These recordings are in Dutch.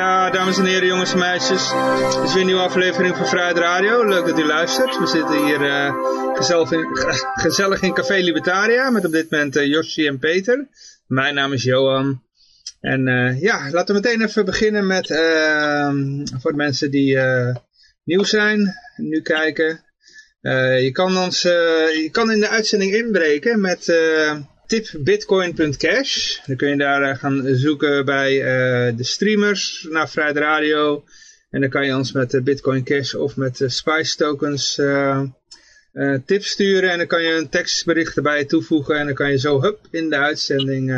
Ja, dames en heren, jongens en meisjes. Dit is weer een nieuwe aflevering van Vrijheid Radio. Leuk dat u luistert. We zitten hier uh, gezellig, in, gezellig in Café Libertaria met op dit moment uh, Josje en Peter. Mijn naam is Johan. En uh, ja, laten we meteen even beginnen met, ehm, voor de mensen die nieuw zijn, nu kijken. je, kan ons, je kan in de uitzending inbreken met tipbitcoin.cash. Dan kun je daar uh, gaan zoeken bij uh, de streamers naar Vrijheid Radio. En dan kan je ons met uh, Bitcoin Cash of met Spice tokens tips sturen. En dan kan je een tekstbericht erbij toevoegen. En dan kan je zo hup in de uitzending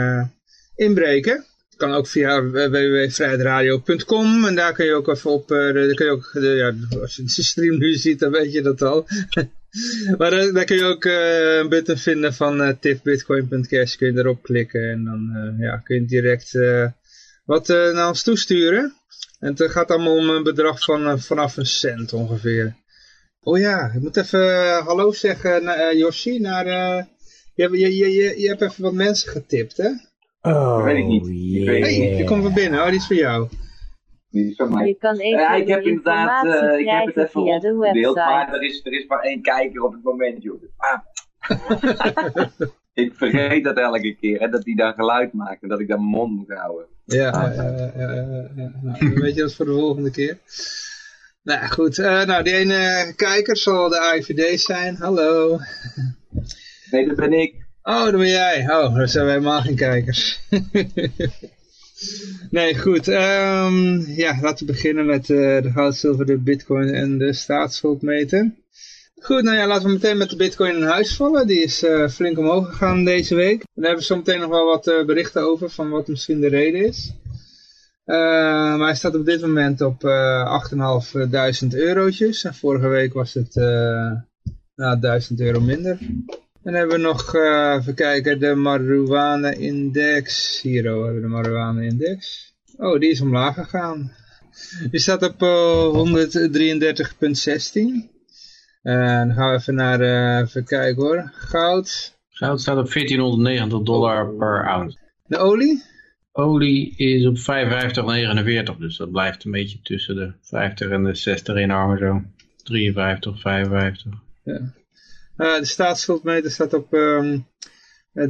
inbreken. kan ook via www.vrijheidradio.com en daar kun je ook even op, uh, kun je ook, ja, als je de stream nu ziet dan weet je dat al. maar daar, daar, kun je ook uh, een button vinden van uh, tipbitcoin.cash. Kun je erop klikken en dan uh, ja, kun je direct wat naar ons toesturen. En het gaat allemaal om een bedrag van vanaf een cent ongeveer. Oh ja, ik moet even hallo zeggen naar Yoshi. Naar, je, je, je, je hebt even wat mensen getipt hè? Oh, dat weet ik niet. Ik weet hey, je komt van binnen. Oh, die is voor jou. Je kan even ja, ik heb inderdaad, uh, ik heb het even opgedeeld, maar er is, er is maar één kijker op het moment, joh. Ah. ik vergeet dat elke keer, hè, dat hij daar geluid maakt en dat ik daar mijn mond moet houden. Ja, ah. ja, ja, ja, ja. Nou, weet je dat voor de volgende keer. Nou goed, uh, nou die ene kijker zal de IVD zijn, hallo. Nee, dat ben ik. Oh, dat ben jij. Oh, daar zijn we helemaal geen kijkers. Nee, goed. Um, ja, laten we beginnen met uh, de goud, zilver, de bitcoin en de staatsschuldmeter. Goed, nou ja, laten we meteen met de bitcoin in huis vallen. Die is uh, flink omhoog gegaan deze week. Daar hebben we zo meteen nog wel wat uh, berichten over van wat misschien de reden is. maar hij staat op dit moment op 8.500 eurotjes. En vorige week was het nou, 1000 euro minder. Dan hebben we nog, uh, even kijken, de marijuana index. Hier oh, hebben we de marijuana index. Oh, die is omlaag gegaan. Die staat op uh, 133,16. En dan gaan we even naar, uh, even kijken hoor. Goud. Goud staat op 1490 dollar per ounce. De olie? Olie is op 55,49, dus dat blijft een beetje tussen de 50 en de 60 in armen zo. 53, 55. Ja. Uh, de staatsschuldmeter staat op um, ehm,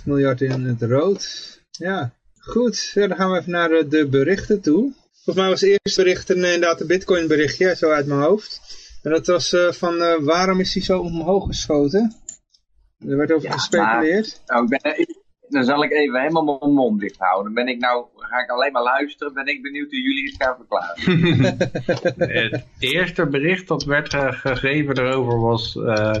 394,8 miljard in het rood. Ja, goed. Ja, dan gaan we even naar eh, de berichten toe. Volgens mij was het eerste bericht inderdaad een bitcoin berichtje, zo uit mijn hoofd. En dat was uh, van uh, waarom is hij zo omhoog geschoten? Er werd over gespeculeerd. nou, ik ben, dan zal ik even helemaal mijn mond dicht houden. Dan ben ik nou, ga ik alleen maar luisteren. Ben ik benieuwd hoe jullie het gaan verklaren. het eerste bericht dat werd gegeven erover was... Uh,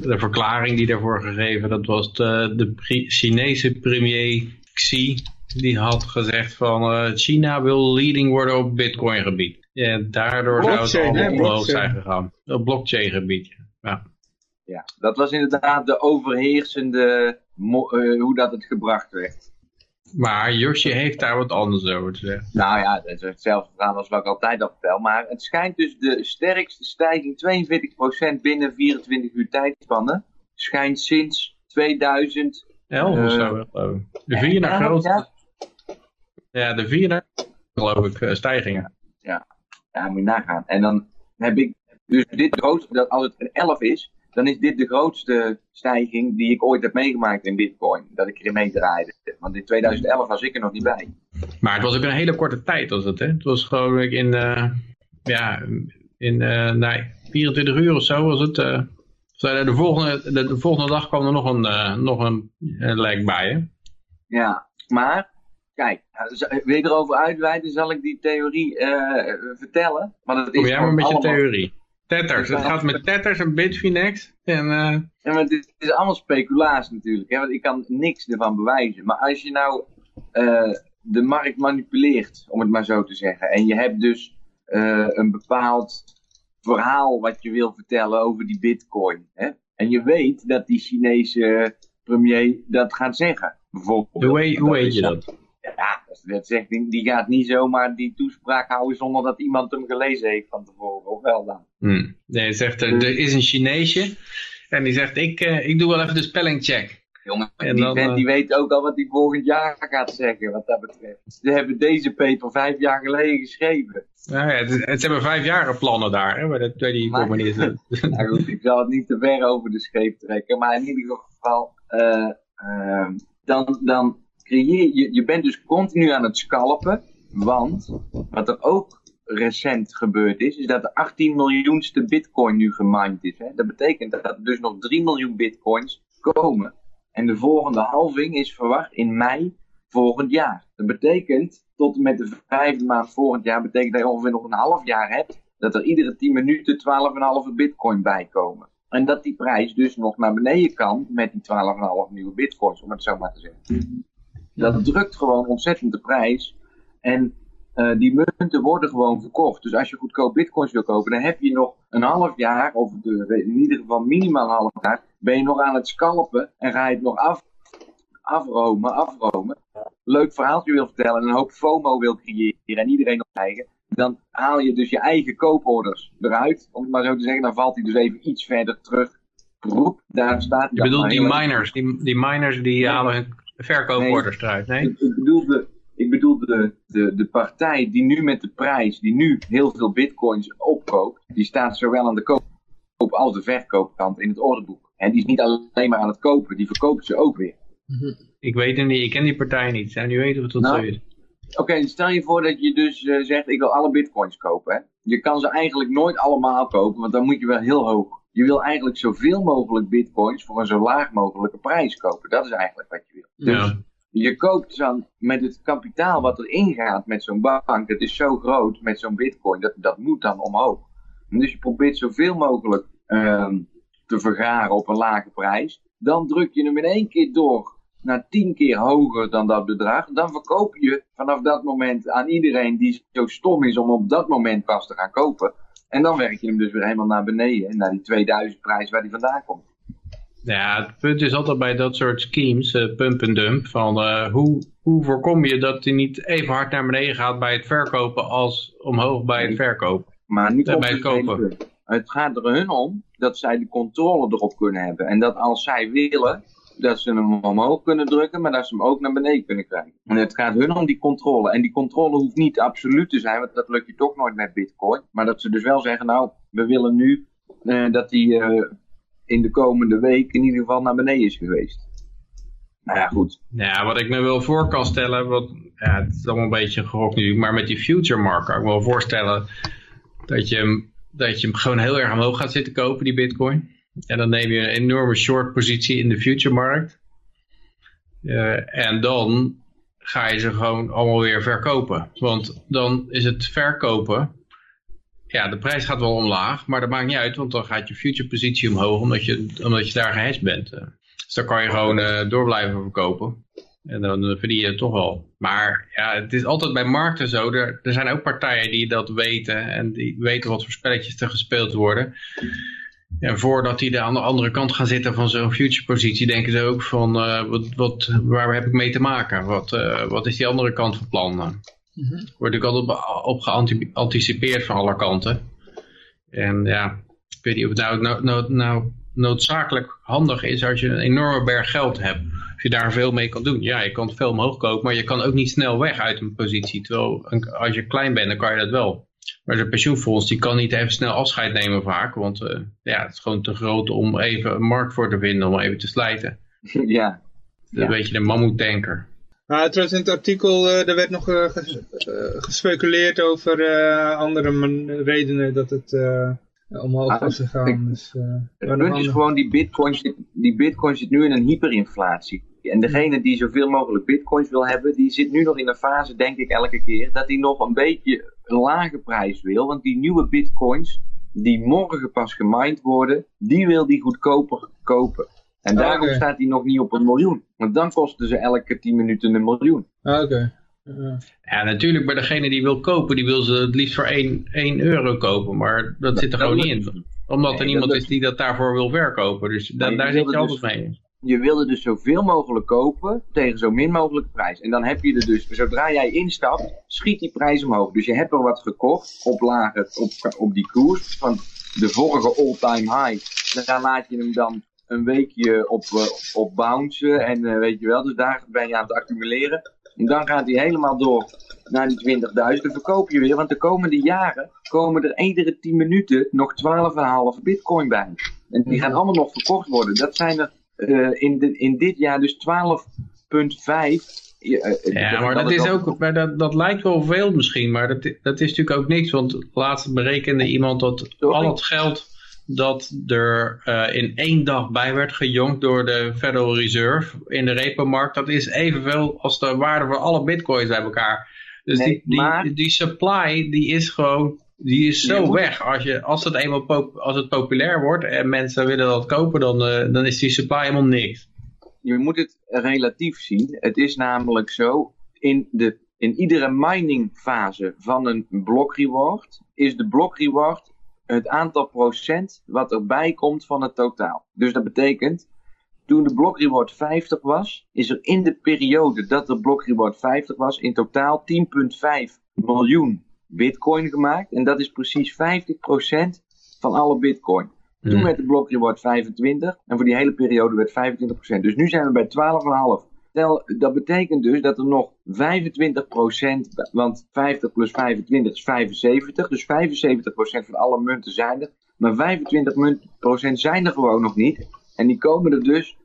de verklaring die daarvoor gegeven, dat was de, de Chinese premier Xi. Die had gezegd van uh, China wil leading worden op bitcoin gebied. Ja, daardoor blockchain, zou het allemaal omhoog zijn gegaan. Op blockchain gebied, ja. Ja, dat was inderdaad de overheersende uh, hoe dat het gebracht werd. Maar Josje heeft daar wat anders over te zeggen. Nou ja, dat is hetzelfde verhaal als wat ik altijd al vertel. Maar het schijnt dus de sterkste stijging, 42% binnen 24 uur tijdspannen, schijnt sinds 2000... 11 uh, of zo, De vier naar grootste. Ja. de vier naar, geloof ik, uh, stijgingen. Ja. ja, moet je nagaan. En dan heb ik dus dit grootste, dat als het een 11 is, dan is dit de grootste stijging die ik ooit heb meegemaakt in bitcoin. Dat ik erin mee draaide. Want in 2011 was ik er nog niet bij. Maar het was ook een hele korte tijd was het hè? Het was gewoon in, uh, ja, in uh, nee, 24 uur of zo was het. Uh, de, volgende, de, de, volgende dag kwam er nog een, nog een, lijk bij hè? Ja, maar Kijk, wil je erover uitweiden, zal ik die theorie vertellen. Maar dat is Kom jij maar met je theorie. Tetters, het gaat met tetters en Bitfinex. En, uh... ja, maar het is allemaal speculatie natuurlijk, hè, want ik kan niks ervan bewijzen. Maar als je nou uh, de markt manipuleert, om het maar zo te zeggen, en je hebt dus uh, een bepaald verhaal wat je wil vertellen over die bitcoin, hè, en je weet dat die Chinese premier dat gaat zeggen. Bijvoorbeeld. Hoe weet, hoe weet je dat? Ja, dat zegt, die, die gaat niet zomaar die toespraak houden zonder dat iemand hem gelezen heeft van tevoren. Of wel dan? Hm. Nee, zegt, er, er is een Chineesje en die zegt, ik, eh, ik doe wel even de spellingcheck. Jongen, En die dan, vent eh, die weet ook al wat hij volgend jaar gaat zeggen, wat dat betreft. Ze hebben deze paper vijf jaar geleden geschreven. Nou ja, het, het- hebben vijf jaren plannen daar, hè, bij, de, bij die Maar- communisten. Nou goed, ik zal het niet te ver over de scheep trekken, maar in ieder geval, eh, eh, dan, dan je, je bent dus continu aan het scalpen, want wat er ook recent gebeurd is, is dat de 18 miljoenste bitcoin nu gemined is. Hè? Dat betekent dat er dus nog 3 miljoen bitcoins komen. En de volgende halving is verwacht in mei volgend jaar. Dat betekent, tot en met de vijfde maand volgend jaar, betekent dat je ongeveer nog een half jaar hebt, dat er iedere 10 minuten 12,5 bitcoin bijkomen. En dat die prijs dus nog naar beneden kan met die 12,5 nieuwe bitcoins, om het zo maar te zeggen. Dat drukt gewoon ontzettend de prijs. En eh, die munten worden gewoon verkocht. Dus als je goedkoop bitcoins wil kopen, dan heb je nog een half jaar, of de, in ieder geval minimaal een half jaar, ben je nog aan het scalpen en ga je het nog af, afromen, afromen. Leuk verhaaltje wil vertellen en een hoop FOMO wil creëren en iedereen op eigen. Dan haal je dus je eigen kooporders eruit, om het maar zo te zeggen. Dan valt hij dus even iets verder terug. Roep, daar staat hij Je bedoelt die miners, die, die miners die halen hun verkooporders eruit, nee? ik, ik bedoel, de, ik bedoel de, de, de partij die nu met de prijs, die nu heel veel bitcoins opkoopt, die staat zowel aan de koop als de verkoopkant in het orderboek. En die is niet alleen maar aan het kopen, die verkoopt ze ook weer. Ik weet het niet, ik ken die partij niet. Zou niet weten of het Nou, zo is. Oké, stel je voor dat je dus eh, zegt, ik wil alle bitcoins kopen. Hè? Je kan ze eigenlijk nooit allemaal kopen, want dan moet je wel heel hoog. Je wil eigenlijk zoveel mogelijk bitcoins voor een zo laag mogelijke prijs kopen. Dat is eigenlijk wat je wil. Dus Ja. je koopt dan met het kapitaal wat er ingaat met zo'n bank, dat is zo groot met zo'n bitcoin, dat, dat moet dan omhoog. En dus je probeert zoveel mogelijk ehm, te vergaren op een lage prijs. Dan druk je hem in één keer door naar tien keer hoger dan dat bedrag. Dan verkoop je vanaf dat moment aan iedereen die zo stom is om op dat moment pas te gaan kopen. En dan werk je hem dus weer helemaal naar beneden, naar die 2000 prijs waar die vandaan komt. Ja, het punt is altijd bij dat soort schemes, eh, pump en dump, van eh, hoe, hoe voorkom je dat hij niet even hard naar beneden gaat bij het verkopen als omhoog bij het verkopen? Maar nu komt bij het kopen. Het gaat er hun om dat zij de controle erop kunnen hebben. En dat als zij willen, dat ze hem omhoog kunnen drukken, maar dat ze hem ook naar beneden kunnen krijgen. En het gaat hun om die controle. En die controle hoeft niet absoluut te zijn, want dat lukt je toch nooit met bitcoin. Maar dat ze dus wel zeggen, nou, we willen nu eh, dat die eh, in de komende week in ieder geval naar beneden is geweest. Nou ja, goed. Ja, wat ik me wel voor kan stellen, wat, ja, het is allemaal een beetje gerokt nu, maar met die future markt kan ik me wel voorstellen dat je, dat je hem gewoon heel erg omhoog gaat zitten kopen, die bitcoin. En dan neem je een enorme short positie in de future markt. Eh, en dan ga je ze gewoon allemaal weer verkopen. Want dan is het verkopen, ja, de prijs gaat wel omlaag, maar dat maakt niet uit, want dan gaat je future positie omhoog, omdat je, omdat je daar gehashed bent. Eh, Dus dan kan je gewoon eh, door blijven verkopen. En dan verdien je het toch wel. Maar ja, het is altijd bij markten zo. Er, er zijn ook partijen die dat weten. En die weten wat voor spelletjes er gespeeld worden. En voordat die er aan de andere kant gaan zitten van zo'n future positie, denken ze ook van eh, wat, wat, waar heb ik mee te maken? Wat, eh, wat is die andere kant van plan? Er wordt natuurlijk altijd op- op geanticipeerd van alle kanten. En ja, ik weet niet of het nou, nou, nou, nou noodzakelijk handig is als je een enorme berg geld hebt. Als je daar veel mee kan doen. Ja, je kan het veel omhoog kopen, maar je kan ook niet snel weg uit een positie. Terwijl als je klein bent, dan kan je dat wel. Maar zo'n pensioenfonds, die kan niet even snel afscheid nemen vaak. Want eh, ja, het is gewoon te groot om even een markt voor te vinden, om even te slijten. ja. Dat is Ja. een beetje de mammoetanker. Maar trouwens in het artikel, eh, er werd nog eh, ges- gespeculeerd over eh, andere redenen dat het eh, omhoog Ah, was gegaan. ik- dus, eh, Het maar nog punt is gewoon, die bitcoin, zit, die bitcoin zit nu in een hyperinflatie. En degene die zoveel mogelijk bitcoins wil hebben, die zit nu nog in een fase, denk ik elke keer, dat hij nog een beetje een lage prijs wil. Want die nieuwe bitcoins, die morgen pas gemined worden, die wil die goedkoper kopen. En Ah, daarom staat hij nog niet op een miljoen. Want dan kosten ze elke 10 minuten een miljoen. Ah, Oké. Ja. Ja, natuurlijk, bij degene die wil kopen, die wil ze het liefst voor 1, 1 euro kopen. Maar dat zit er dat gewoon niet in. Omdat er niemand is die dat daarvoor wil verkopen. Dus da- daar zit je wilde altijd dus- mee. Je wilde dus zoveel mogelijk kopen tegen zo min mogelijke prijs. En dan heb je er dus, zodra jij instapt, schiet die prijs omhoog. Dus je hebt er wat gekocht op, lager, op, op die koers van de vorige all-time high. Daar laat je hem dan een weekje op, uh, op bouncen en uh, weet je wel, dus daar ben je aan het accumuleren. En dan gaat hij helemaal door naar die 20.000. Dan verkoop je weer, want de komende jaren komen er iedere 10 minuten nog 12,5 bitcoin bij. En die gaan allemaal nog verkocht worden. Dat zijn er uh, in, de, in dit jaar dus 12,5 ja, maar dat, is ook, maar dat, dat lijkt wel veel misschien, maar dat, dat is natuurlijk ook niks. Want laatst berekende iemand dat al het geld dat er uh, in één dag bij werd gejonkt door de Federal Reserve in de repo-markt, dat is evenveel als de waarde van alle bitcoins bij elkaar. Dus nee, die, die, maar... die, supply, die is gewoon, die is zo weg. Als, je, als, het eenmaal pop, als het populair wordt en mensen willen dat kopen, dan, uh, dan is die supply helemaal niks. Je moet het relatief zien. Het is namelijk zo, in, de, in iedere mining fase van een block reward, is de block reward het aantal procent wat erbij komt van het totaal. Dus dat betekent, toen de block reward 50 was, is er in de periode dat de block reward 50 was, in totaal 10,5 miljoen bitcoin gemaakt. En dat is precies 50% van alle bitcoin. Toen hmm. werd de reward 25 en voor die hele periode werd 25%. Dus nu zijn we bij 12,5 dat betekent dus dat er nog 25%, want 50 plus 25 is 75, dus 75% van alle munten zijn er. Maar 25% zijn er gewoon nog niet. En die komen er dus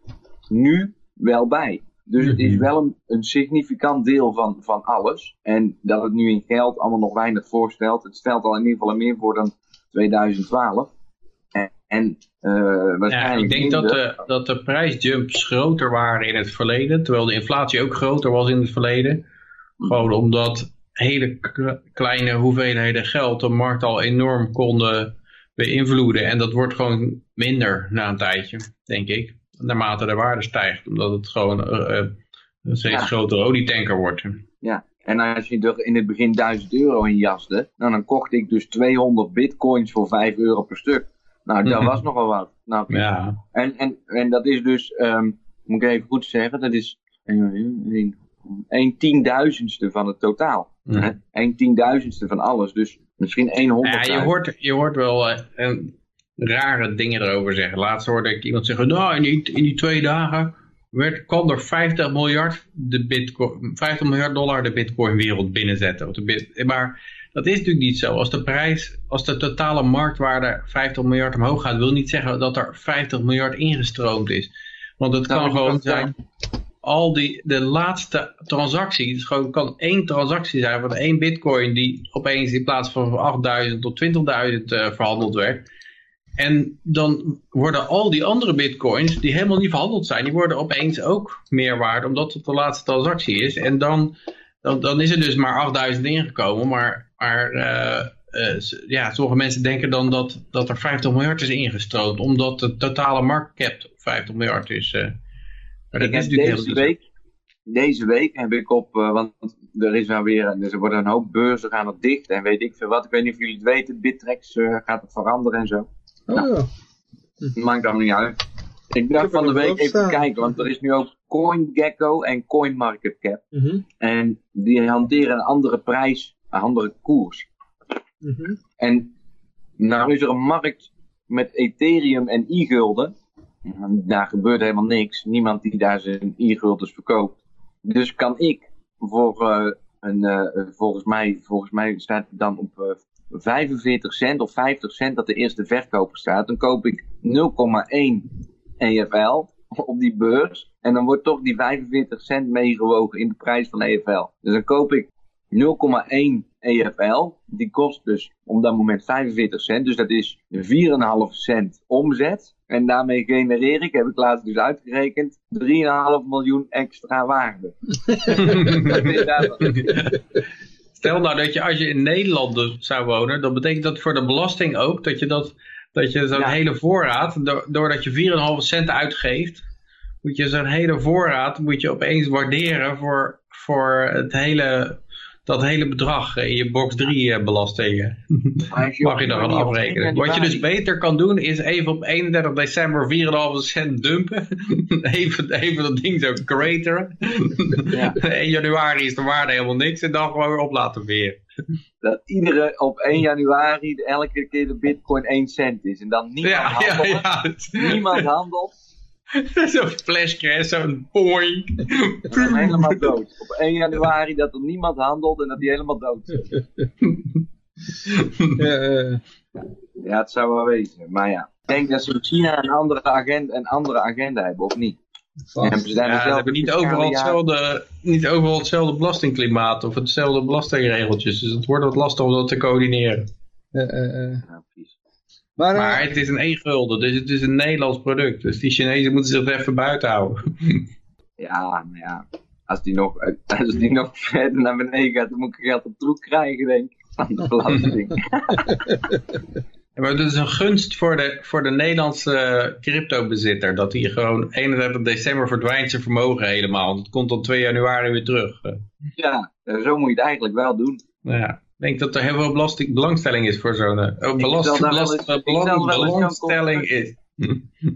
nu wel bij. Dus het is mhm. wel een, een, significant deel van, van alles. En dat het nu in geld allemaal nog weinig voorstelt. Het stelt al in ieder geval meer voor dan 2012. En uh, ja, ik denk dat de, dat de prijsjumps groter waren in het verleden, terwijl de inflatie ook groter was in het verleden. Gewoon omdat hele kleine hoeveelheden geld de markt al enorm konden beïnvloeden. En dat wordt gewoon minder na een tijdje, denk ik. Naarmate de waarde stijgt, omdat het gewoon uh, een steeds ja. grotere olietanker wordt. Ja, en als je er in het begin 1000 euro in jaste, nou, dan kocht ik dus 200 bitcoins voor 5 euro per stuk. Nou, dat was nogal wat. Nou, ja. en, en, en dat is dus, um, moet ik even goed zeggen, dat is een, een tienduizendste van het totaal. Mm. Een tienduizendste van alles. Dus misschien 100. Ja, je hoort, je hoort wel rare dingen erover zeggen. Laatst hoorde ik iemand zeggen, nou, in die, in die twee dagen werd, kwam er 50 miljard, de bitcoin, 50 miljard dollar de bitcoin wereld binnenzetten. maar dat is natuurlijk niet zo. Als de prijs, als de totale marktwaarde 50 miljard omhoog gaat, wil niet zeggen dat er 50 miljard ingestroomd is. Want het kan gewoon zijn, al die, de laatste transactie, het gewoon, kan één transactie zijn van één bitcoin die opeens in plaats van 8000 tot 20.000 uh, verhandeld werd. En dan worden al die andere bitcoins die helemaal niet verhandeld zijn, die worden opeens ook meer waard omdat het de laatste transactie is. En dan, dan, dan is er dus maar 8000 ingekomen, maar maar uh, uh, ja, sommige mensen denken dan dat, dat er 50 miljard is ingestroomd, omdat de totale marktcap 50 miljard is. Uh, maar dat is natuurlijk deze week, deze week heb ik op, want er is nou weer, dus er worden een hoop beurzen gaan er dicht en weet ik veel wat. Ik weet niet of jullie het weten, Bittrex gaat het veranderen en zo. Oh. Nou, maakt dan niet uit. Ik dacht van de week even kijken, want er is nu ook CoinGecko en CoinMarketCap. Mm En die hanteren een andere prijs een andere koers. Mhm. En nou is er een markt met Ethereum en e-gulden. Daar gebeurt helemaal niks. Niemand die daar zijn e-guldens verkoopt. Dus kan ik voor uh, een, uh, volgens, mij, volgens mij staat het dan op uh, eh, 45 cent of 50 cent dat de eerste verkoper staat. Dan koop ik 0,1 EFL op die beurs. En dan wordt toch die 45 cent meegewogen in de prijs van EFL. Dus dan koop ik 0,1 EFL. Die kost dus op dat moment 45 cent. Dus dat is 4,5 cent omzet. En daarmee genereer ik, heb ik laatst dus uitgerekend, 3,5 miljoen extra waarde. Stel nou dat je als je in Nederland zou wonen, dan betekent dat voor de belasting ook dat je dat, dat je zo'n hele voorraad, doordat je 4,5 cent uitgeeft, moet je zo'n hele voorraad moet je opeens waarderen voor, voor het hele dat hele bedrag in je box 3 eh, belasting Maar als mag je één afrekenen. Wat je dus beter kan doen is even op 31 december 4,5 cent dumpen. even, even dat ding zo crateren. Ja. 1 januari is de waarde helemaal niks en dan gewoon weer op laten veren. Dat iedere op 1 januari elke keer de bitcoin 1 cent is. En dan niemand ja, handelt. ja. Niemand handelt. Zo'n flash crash, zo'n boing. Helemaal dood. Op 1 januari dat er niemand handelt en dat die helemaal dood is. Ja, Ja, het zou wel wezen. Maar ja. Ik denk dat ze in China een andere agenda, een andere agenda hebben, of niet? vast. En ze Ja, ze hebben niet overal, hetzelfde, niet overal hetzelfde belastingklimaat of hetzelfde belastingregeltjes. Dus het wordt wat lastig om dat te coördineren. Eh, eh, eh. Ja, precies. Maar, eh, Maar het is een e-gulden, dus het is een Nederlands product. Dus die Chinezen moeten zich er even buiten houden. Ja, maar ja. Als die, nog, als die nog verder naar beneden gaat, dan moet ik geld op troep krijgen, denk ik. Van de belasting. Ja, Maar het is een gunst voor de, voor de Nederlandse cryptobezitter. Dat hij gewoon 31 december verdwijnt zijn vermogen helemaal. Want het komt dan 2 januari weer terug. Eh, ja, zo moet je het eigenlijk wel doen. Nou ja, denk dat er heel veel belasting, belangstelling is voor zo'n... oh, belast, eens- belang- belangstelling is.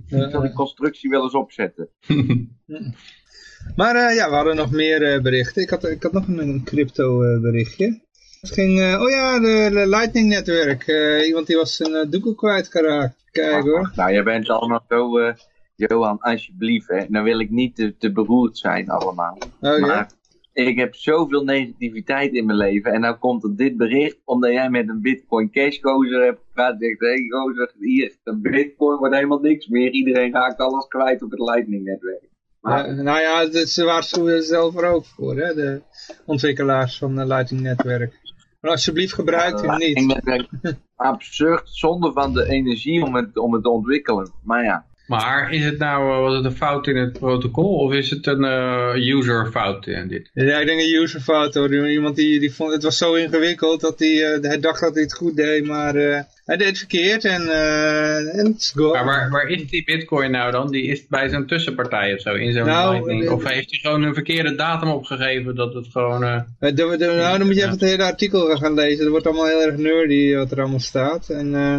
Ik zal die constructie wel eens opzetten. maar eh, ja, we hadden nog meer eh, berichten. Ik had, ik had nog een, crypto eh, berichtje. Het ging, eh, oh ja, de, de Lightning netwerk. Eh, iemand die was zijn uh, doekoe kwijtgeraakt. Kijk hoor. Nou, jij bent allemaal zo, eh, Johan, alsjeblieft, hè. Nou wil ik niet te, te beroerd zijn allemaal. Oh, ja. Maar ik heb zoveel negativiteit in mijn leven. En nou komt er dit bericht, omdat jij met een Bitcoin Cash gozer hebt gepraat. Zegt, hé hey, gozer, hier, de Bitcoin wordt helemaal niks meer. Iedereen raakt alles kwijt op het Lightning netwerk. Maar, Ja, nou ja, ze waarschuwen er zelf er ook voor, hè, de ontwikkelaars van de Lightning netwerk. Maar alsjeblieft gebruik hem Lightning niet. absurd, zonde van de energie om het, om het te ontwikkelen. Maar ja, Maar is het nou eh, was het een fout in het protocol of is het een eh, user fout in dit? Ja, ik denk een userfout hoor. Iemand die, die vond, het was zo ingewikkeld dat hij, eh, hij dacht dat hij het goed deed, maar eh, hij deed het verkeerd en, eh en het is. Maar waar, waar is die bitcoin nou dan? Die is bij zo'n tussenpartij of zo, in zo'n Nou, lightning. eh, Of heeft hij gewoon een verkeerde datum opgegeven dat het gewoon... eh, Eh, de- de- nou, dan moet je even het hele artikel gaan lezen. Dat wordt allemaal heel erg nerdy wat er allemaal staat. En, eh,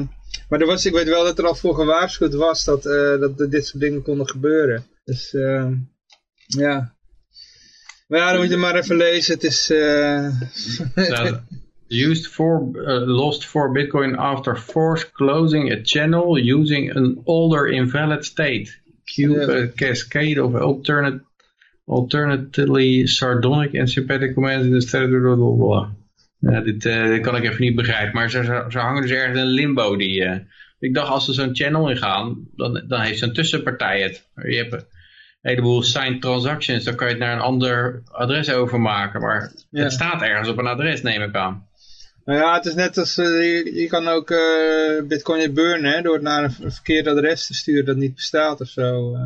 maar er was, ik weet wel dat er al voor gewaarschuwd was dat, eh, dat dit soort dingen konden gebeuren. Dus eh, ja. Maar ja, dan moet je maar even lezen. Het is... eh, staat, used for, uh, lost for bitcoin after force closing a channel using an older invalid state. Cube cascade of alternate, alternatively sardonic and sympathetic commands in the state blah, blah, blah. Ja, dit, eh, kan ik even niet begrijpen, maar ze, ze, ze hangen dus ergens in limbo. Die, eh, ik dacht als ze zo'n channel ingaan, dan, dan heeft zo'n tussenpartij het. Je hebt een heleboel signed transactions, dan kan je het naar een ander adres overmaken. Maar Ja. het staat ergens op een adres, neem ik aan. Nou ja, het is net als, eh, je, je kan ook bitcoin burnen, hè, door het naar een, een verkeerd adres te sturen dat niet bestaat of zo.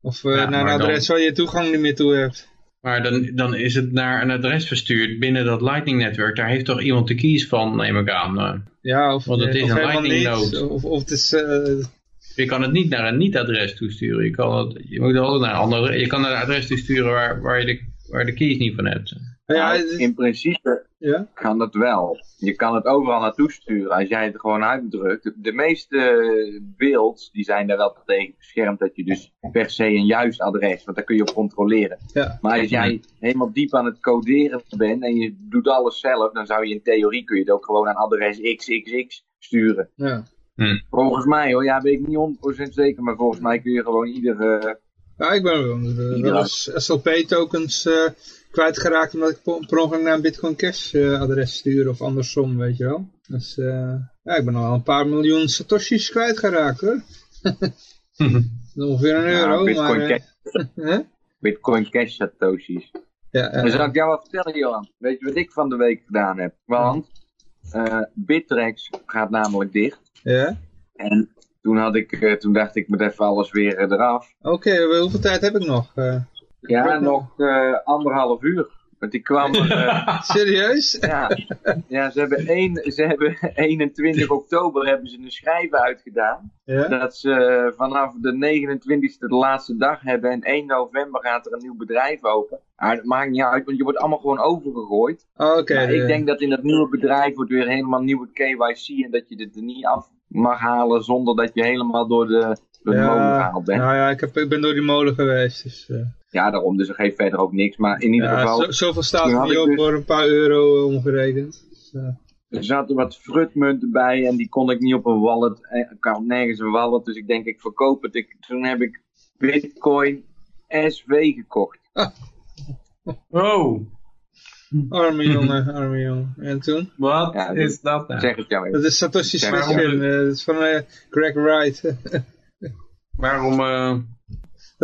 of Ja, naar een dan- adres waar je toegang niet meer toe hebt. Maar dan, dan is het naar een adres verstuurd binnen dat Lightning-netwerk. Daar heeft toch iemand de keys van, neem ik aan. eh. Ja, of, Want het eh, is of een helemaal lightning niet. node. Of, of het is... eh, Je kan het niet naar een niet-adres toesturen. Je, kan het, je moet altijd naar een ander adres. Je kan naar een adres toesturen waar, waar, je de, waar de keys niet van hebt. ja, in principe ja. kan het wel. Je kan het overal naartoe sturen als jij het gewoon uitdrukt. De, meeste beelds die zijn daar wel tegen beschermd dat je dus per se een juist adres, want daar kun je op controleren. Ja. Maar als jij helemaal diep aan het coderen bent en je doet alles zelf, dan zou je in theorie kun je het ook gewoon aan adres XXX sturen. Ja. Volgens mij hoor, ja weet ik niet 100% zeker, maar volgens mij kun je gewoon iedere... ja, ik ben wel, wel eens SLP-tokens eh, kwijtgeraakt omdat ik per ongeluk naar een Bitcoin Cash eh, adres stuur of andersom, weet je wel. Dus eh, ja, ik ben al een paar miljoen satoshis kwijtgeraakt hoor. Ongeveer een Ja, euro, Bitcoin maar... eh, Cash. Bitcoin Cash Satoshis. Ja, Dan zal ik jou wat vertellen, Johan. Weet je wat ik van de week gedaan heb? Want eh Bittrex gaat namelijk dicht. ja. En toen, had ik, toen dacht ik met even alles weer eraf. Oké, hoeveel tijd heb ik nog? Eh, Ja, nog eh, anderhalf uur. Want die kwam er, eh, Serieus? ja, ja ze, hebben één, ze hebben 21 oktober hebben ze een schrijven uitgedaan. Ja? Dat ze vanaf de 29e de laatste dag hebben en 1 november gaat er een nieuw bedrijf open. Maar dat maakt niet uit, want je wordt allemaal gewoon overgegooid. Oh, Oké. ik denk dat in dat nieuwe bedrijf wordt weer helemaal nieuwe KYC en dat je dit er niet af mag halen zonder dat je helemaal door de, door de molen gehaald bent. Nou ja, ik, heb, ik ben door die molen geweest. Dus, eh, Ja, daarom, dus er geeft verder ook niks. Maar in ieder ja, geval, zo, zoveel staat er op dus- voor een paar euro eh, omgerekend. Dus, eh, er zaten wat frutmunten bij en die kon ik niet op een wallet. Eh, Ik had nergens een wallet, dus ik denk ik verkoop het. Ik, toen heb ik Bitcoin SV gekocht. Oh, arme jongen, arme jongen. En toen? wat Ja, is dat nou? Zeg het jou even. Dat is Satoshi waarom- eh, dat is van eh, Greg Wright. Waarom, eh,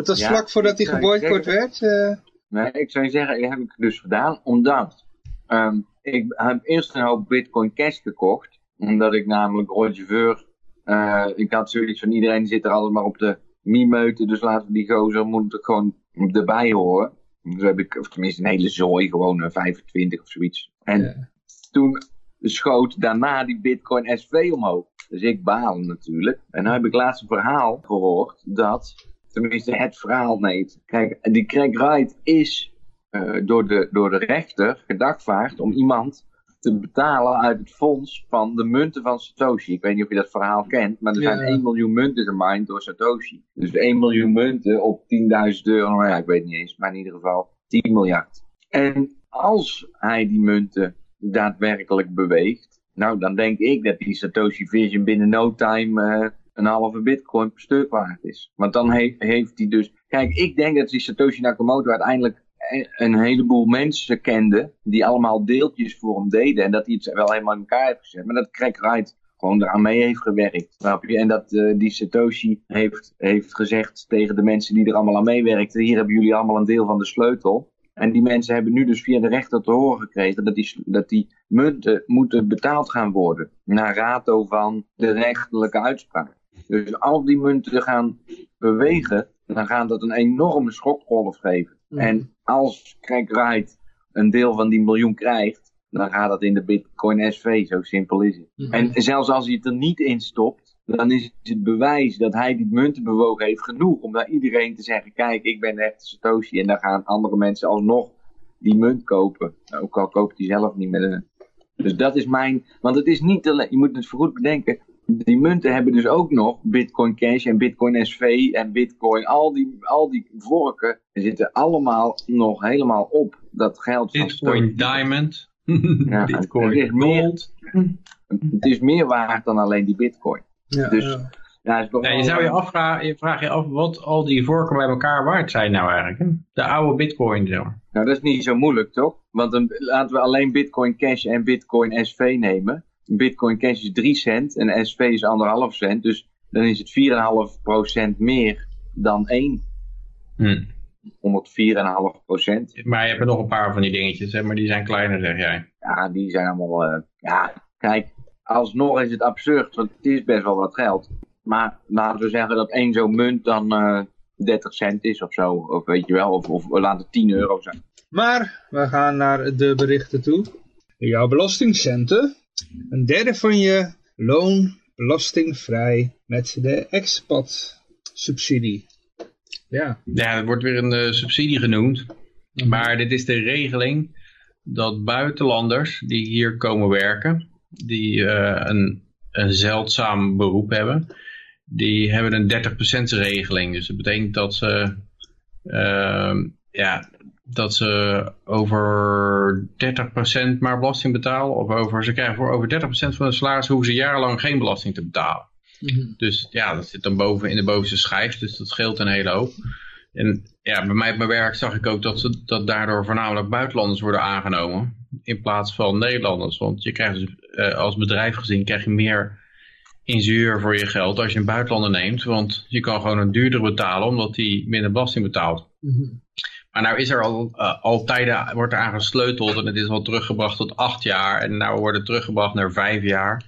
dat was Ja, vlak voordat hij geboycott werd. eh. Nee, ik zou je zeggen, dat heb ik dus gedaan omdat ehm, ik heb eerst een hoop Bitcoin Cash gekocht. Omdat ik namelijk Roger Ver, eh, ik had zoiets van iedereen zit er altijd maar op de miemeuten, dus laten we die gozer moet er gewoon erbij horen. Dus heb ik, of tenminste een hele zooi, gewoon een 25 of zoiets. En Ja. toen schoot daarna die Bitcoin SV omhoog. Dus ik baal natuurlijk. En nu heb ik laatst een verhaal gehoord dat, tenminste het verhaal, nee. Kijk, die Craig Wright is eh, door, de, door de rechter gedagvaard om iemand te betalen uit het fonds van de munten van Satoshi. Ik weet niet of je dat verhaal kent, maar er Ja. zijn 1 miljoen munten gemined door Satoshi. Dus 1 miljoen munten op 10.000 euro, nou ja, ik weet niet eens, maar in ieder geval 10 miljard. En als hij die munten daadwerkelijk beweegt, nou dan denk ik dat die Satoshi Vision binnen no time eh, een halve bitcoin per stuk waard is. Want dan he- heeft hij dus... Kijk, ik denk dat die Satoshi Nakamoto uiteindelijk e- een heleboel mensen kende die allemaal deeltjes voor hem deden en dat hij het wel helemaal in elkaar heeft gezet. Maar dat Craig Wright gewoon eraan mee heeft gewerkt. En dat eh, die Satoshi heeft, heeft gezegd tegen de mensen die er allemaal aan meewerkten, hier hebben jullie allemaal een deel van de sleutel. En die mensen hebben nu dus via de rechter te horen gekregen dat die, dat die munten moeten betaald gaan worden. Naar rato van de rechterlijke uitspraak. Dus als die munten gaan bewegen, dan gaat dat een enorme schokgolf geven. Mhm. En als Craig Wright een deel van die miljoen krijgt, dan gaat dat in de Bitcoin SV. Zo simpel is het. Mhm. En zelfs als hij het er niet in stopt, dan is het bewijs dat hij die munten bewogen heeft genoeg om naar iedereen te zeggen: kijk, ik ben de echte Satoshi. En dan gaan andere mensen alsnog die munt kopen. Ook al koopt hij zelf niet met een. Dus dat is mijn. Want het is niet alleen. Je moet het goed bedenken. Die munten hebben dus ook nog Bitcoin Cash en Bitcoin SV en Bitcoin. Al die, al die vorken zitten allemaal nog helemaal op dat geld van Bitcoin. Diamond, Ja, het Bitcoin meer- Gold. Het is meer waard dan alleen die Bitcoin. ja, dus- ja. Het is je zou je afvragen, je vraagt je af wat al die vorken bij elkaar waard zijn nou eigenlijk. Hè? De oude bitcoin maar. Nou, dat is niet zo moeilijk, toch? Want dan laten we alleen Bitcoin Cash en Bitcoin SV nemen. Bitcoin Cash is 3 cent en SV is 1,5 cent. Dus dan is het 4,5% meer dan 1. Hm. 104,5%. Maar je hebt er nog een paar van die dingetjes, hè? maar die zijn kleiner zeg jij. Ja, die zijn allemaal... eh, ja, kijk, alsnog is het absurd, want het is best wel wat geld. Maar laten we zeggen dat één zo'n munt dan eh 30 cent is of zo. Of weet je wel, of, of laat het 10 euro zijn. Maar we gaan naar de berichten toe. Jouw belastingcenten. Een derde van je loon belastingvrij met de expat subsidie. Ja. Ja, het wordt weer een eh, subsidie genoemd. Maar dit is de regeling dat buitenlanders die hier komen werken, die eh, een, een zeldzaam beroep hebben, die hebben een 30% regeling. Dus dat betekent dat ze, ehm, ja, dat ze over 30% maar belasting betalen. Of over, ze krijgen voor over 30% van hun salaris hoeven ze jarenlang geen belasting te betalen. Dus ja, dat zit dan boven in de bovenste schijf, dus dat scheelt een hele hoop. En ja, bij mij op mijn werk zag ik ook dat, ze, dat daardoor voornamelijk buitenlanders worden aangenomen. In plaats van Nederlanders. Want je krijgt dus, eh, als bedrijf gezien krijg je meer ingenieur voor je geld als je een buitenlander neemt. Want je kan gewoon een duurder betalen omdat hij minder belasting betaalt. Maar nou is er al, eh, al tijden, wordt er aan gesleuteld en het is al teruggebracht tot acht jaar. En nou wordt het teruggebracht naar vijf jaar.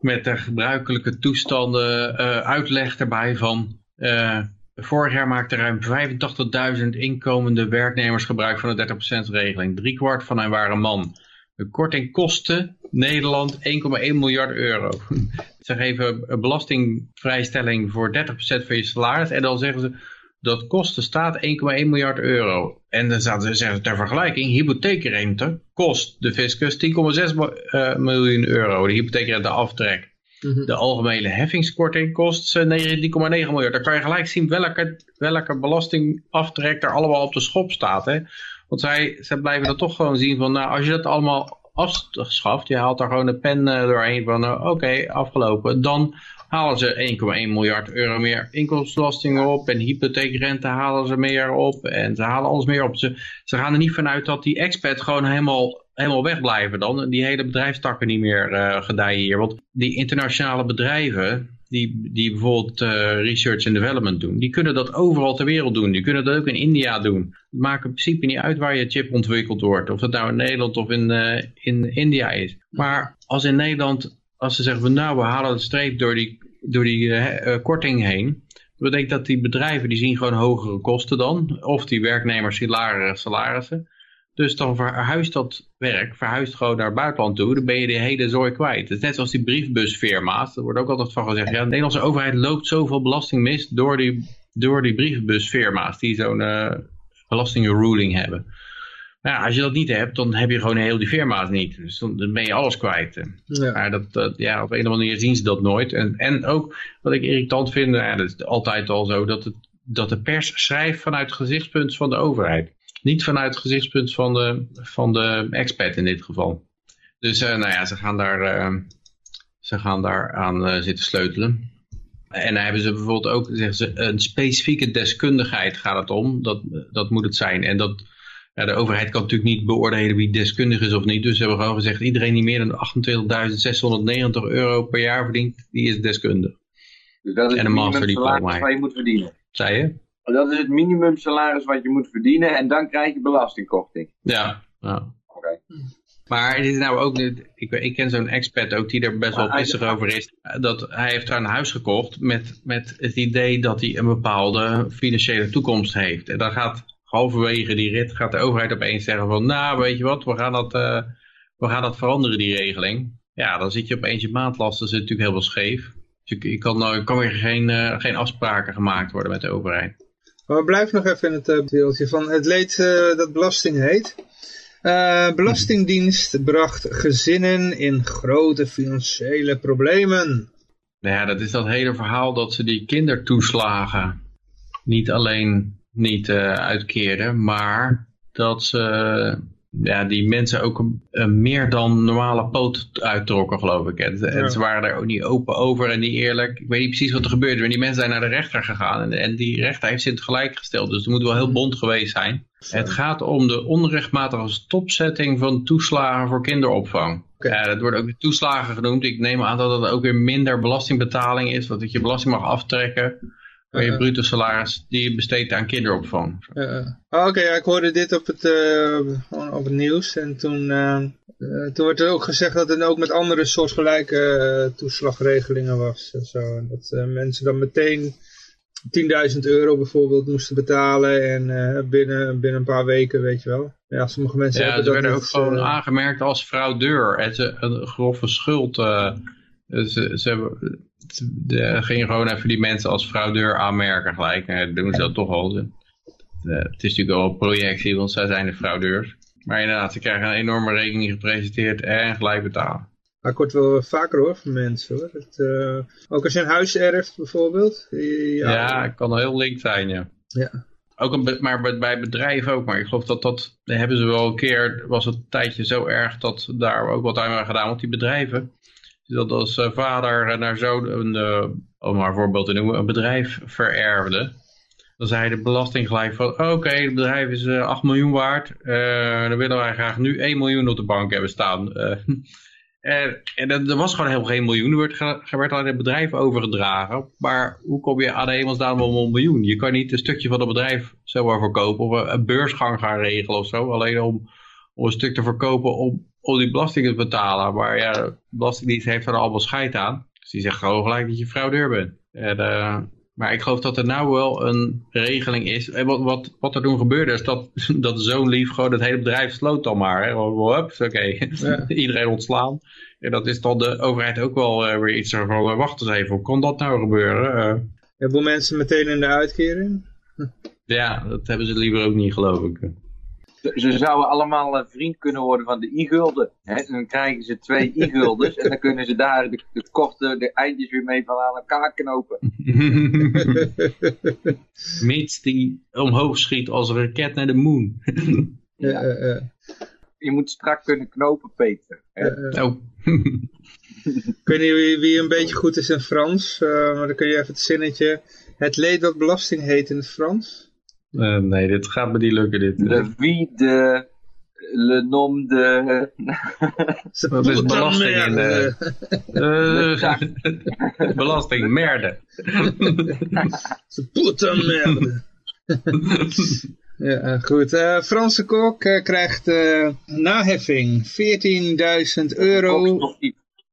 Met de gebruikelijke toestanden, eh, uitleg erbij van, eh, Vorig jaar maakten ruim 85.000 inkomende werknemers gebruik van de 30% regeling. Driekwart van hen waren man. De korting kostte Nederland 1,1 miljard euro. Ze geven belastingvrijstelling voor 30% van je salaris. En dan zeggen ze, dat kost de staat 1,1 miljard euro. En dan ze zeggen ter vergelijking, hypotheekrente kost de fiscus 10,6 uh, miljoen euro. De hypotheekrente aftrek. Mhm. De algemene heffingskorting kost ze 19,9 miljard. Dan kan je gelijk zien welke, welke belastingaftrek er allemaal op de schop staat. Hè? Want zij, zij blijven dan toch gewoon zien van, nou, als je dat allemaal afschaft, je haalt daar gewoon een pen eh, doorheen van, uh, oké, afgelopen, dan halen ze 1,1 miljard euro meer inkomstenbelasting op en hypotheekrente halen ze meer op en ze halen alles meer op. Ze, ze gaan er niet vanuit dat die expat gewoon helemaal, helemaal wegblijven dan, die hele bedrijfstakken niet meer uh, gedijen hier. Want die internationale bedrijven, die, die bijvoorbeeld uh, research and development doen, die kunnen dat overal ter wereld doen. Die kunnen dat ook in India doen. Het maakt in principe niet uit waar je chip ontwikkeld wordt. Of dat nou in Nederland of in, uh, in India is. Maar als in Nederland, als ze zeggen van nou we halen de streep door die, door die uh, korting heen. Dat betekent dat die bedrijven die zien gewoon hogere kosten dan. Of die werknemers die lagere salarissen. Dus dan verhuist dat werk, verhuist gewoon naar het buitenland toe. Dan ben je de hele zooi kwijt. Het is net zoals die briefbusfirma's. Er wordt ook altijd van gezegd, ja, de Nederlandse overheid loopt zoveel belasting mis door die, door die die zo'n uh, belastingruling hebben. Als je dat niet hebt, dan heb je gewoon heel die firma's niet. Dus dan, ben je alles kwijt. Ja. Maar dat, dat, ja, op een of andere manier zien ze dat nooit. En, en ook, wat ik irritant vind, ja, dat is altijd al zo, dat, het, dat de pers schrijft vanuit het gezichtspunt van de overheid. Niet vanuit het gezichtspunt van de, van de expert in dit geval. Dus uh, nou ja, ze gaan daar, uh, ze gaan daar aan uh, zitten sleutelen. En dan hebben ze bijvoorbeeld ook zeggen ze, een specifieke deskundigheid gaat het om. Dat, dat moet het zijn. En dat, ja, de overheid kan natuurlijk niet beoordelen wie deskundig is of niet. Dus ze hebben gewoon gezegd, iedereen die meer dan 28.690 euro per jaar verdient, die is deskundig. Dus dat is en een masterdiploma. waar je moet verdienen. Zei je? Dat is het minimumsalaris wat je moet verdienen en dan krijg je belastingkorting. Ja. ja. Oké. Okay. Maar het is nou ook, ik, ik ken zo'n expert ook die er best wel pissig over is. Dat hij heeft daar een huis gekocht met, met het idee dat hij een bepaalde financiële toekomst heeft. En dan gaat halverwege die rit gaat de overheid opeens zeggen van, nou weet je wat, we gaan dat, uh, we gaan dat veranderen die regeling. Ja, dan zit je opeens je maandlasten, zit natuurlijk heel veel scheef. Dus je, je kan, uh, kan weer geen, uh, geen afspraken gemaakt worden met de overheid. Maar we blijven nog even in het uh, wereldje van het leed dat belasting heet. Belastingdienst bracht gezinnen in grote financiële problemen. Nou ja, dat is dat hele verhaal dat ze die kindertoeslagen niet alleen niet uh, uitkeerden, maar dat ze ja, die mensen ook een, een meer dan normale poot uittrokken, geloof ik. En, ja. ze waren er ook niet open over en niet eerlijk. Ik weet niet precies wat er gebeurde, maar die mensen zijn naar de rechter gegaan. En, en die rechter heeft ze in het gelijk gesteld, dus het moet wel heel bond geweest zijn. Het gaat om de onrechtmatige stopzetting van toeslagen voor kinderopvang. Okay. Ja, dat wordt ook de toeslagen genoemd. Ik neem aan dat het ook weer minder belastingbetaling is, dat je belasting mag aftrekken voor je bruto salaris die je besteedt aan kinderopvang. Uh, oh, Oké, okay, ja, ik hoorde dit op het, uh, op het nieuws en toen, uh, toen werd er ook gezegd dat het ook met andere soortgelijke toeslagregelingen was. En zo. Dat mensen dan meteen 10.000 euro bijvoorbeeld moesten betalen en binnen, binnen een paar weken, weet je wel. Ja, sommige mensen ja, hebben ze dat werden ook gewoon aangemerkt als fraudeur. En ze, een grove schuld. Ze, ze hebben de, ging gewoon even die mensen als fraudeur aanmerken gelijk. En doen ze dat toch al. Het is natuurlijk wel een projectie, want zij zijn de fraudeurs. Maar inderdaad, ze krijgen een enorme rekening gepresenteerd en gelijk betalen. Maar het wel vaker hoor van mensen hoor. Het, uh, ook als je een huis erft bijvoorbeeld. Ja, ja het kan heel link zijn ja. Ja. Ook een, maar bij bedrijven ook. Maar ik geloof dat dat, hebben ze wel een keer, was het een tijdje zo erg dat daar ook wat aan gedaan. Want die bedrijven, dat als vader naar zoon, een, uh, om maar een voorbeeld te noemen, een bedrijf vererfde. Dan zei de belasting gelijk van, oké, het bedrijf is uh, 8 miljoen waard. Dan willen wij graag nu 1 miljoen op de bank hebben staan. en en er was gewoon helemaal geen miljoen. Er werd, er werd het bedrijf overgedragen. Maar hoe kom je aan de hemelsnaam om een miljoen? Je kan niet een stukje van het bedrijf zomaar verkopen. Of een beursgang gaan regelen of zo. Alleen om, om een stuk te verkopen om om die belastingen te betalen. Maar ja, de Belastingdienst heeft er allemaal scheid aan. Dus die zegt gewoon gelijk dat je fraudeur bent. En uh, Maar ik geloof dat er nou wel een regeling is. En wat, wat, wat er toen gebeurde is dat, dat zo'n lief gewoon het hele bedrijf sloot dan maar. Oké, iedereen ontslaan. En dat is dan de overheid ook wel uh, weer iets van, uh, wacht eens even, hoe kon dat nou gebeuren? Uh, Hebben mensen meteen in de uitkering? Ja, dat hebben ze liever ook niet, geloof ik. Ze zouden allemaal vriend kunnen worden van de i-gulden. Dan krijgen ze twee i-guldens en dan kunnen ze daar de, de korte de eindjes weer mee van aan elkaar knopen. Mits die omhoog schiet als een raket naar de moon. ja, uh, Je moet strak kunnen knopen, Peter. oh. ik weet niet wie, wie, een beetje goed is in Frans, uh, maar dan kun je even het zinnetje... Het leed dat belasting heet in het Frans. Uh, nee, dit gaat me niet lukken. Dit. Le wie de... Le nom de... Dat is belasting in de... Uh, belasting, merde. Ze putten merde. ja, goed. Uh, Franse kok uh, krijgt naheffing. 14.000 euro.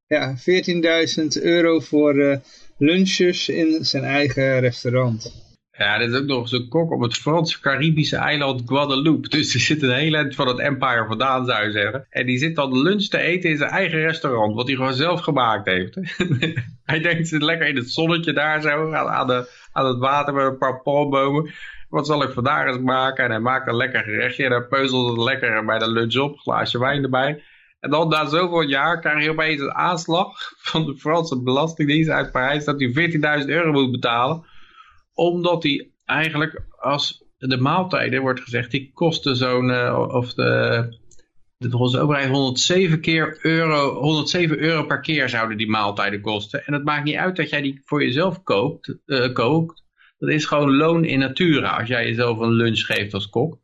Ja, 14.000 euro voor lunches in zijn eigen restaurant. Ja, dit is ook nog een kok op het Franse Caribische eiland Guadeloupe. Dus die zit een heel eind van het empire vandaan, zou je zeggen. En die zit dan lunch te eten in zijn eigen restaurant, wat hij gewoon zelf gemaakt heeft. hij denkt, zit lekker in het zonnetje daar zo, aan, de, aan het water met een paar palmbomen. Wat zal ik vandaag eens maken? En hij maakt een lekker gerechtje en hij peuzelt het lekker bij de lunch op, glaasje wijn erbij. En dan na zoveel jaar krijg je opeens een aanslag van de Franse Belastingdienst uit Parijs dat hij 14.000 euro moet betalen omdat die eigenlijk als de maaltijden wordt gezegd, die kosten zo'n, uh, of de, de volgens de overheid 107 keer euro, 107 euro per keer zouden die maaltijden kosten. En het maakt niet uit dat jij die voor jezelf koopt, uh, kookt. Dat is gewoon loon in natura als jij jezelf een lunch geeft als kok.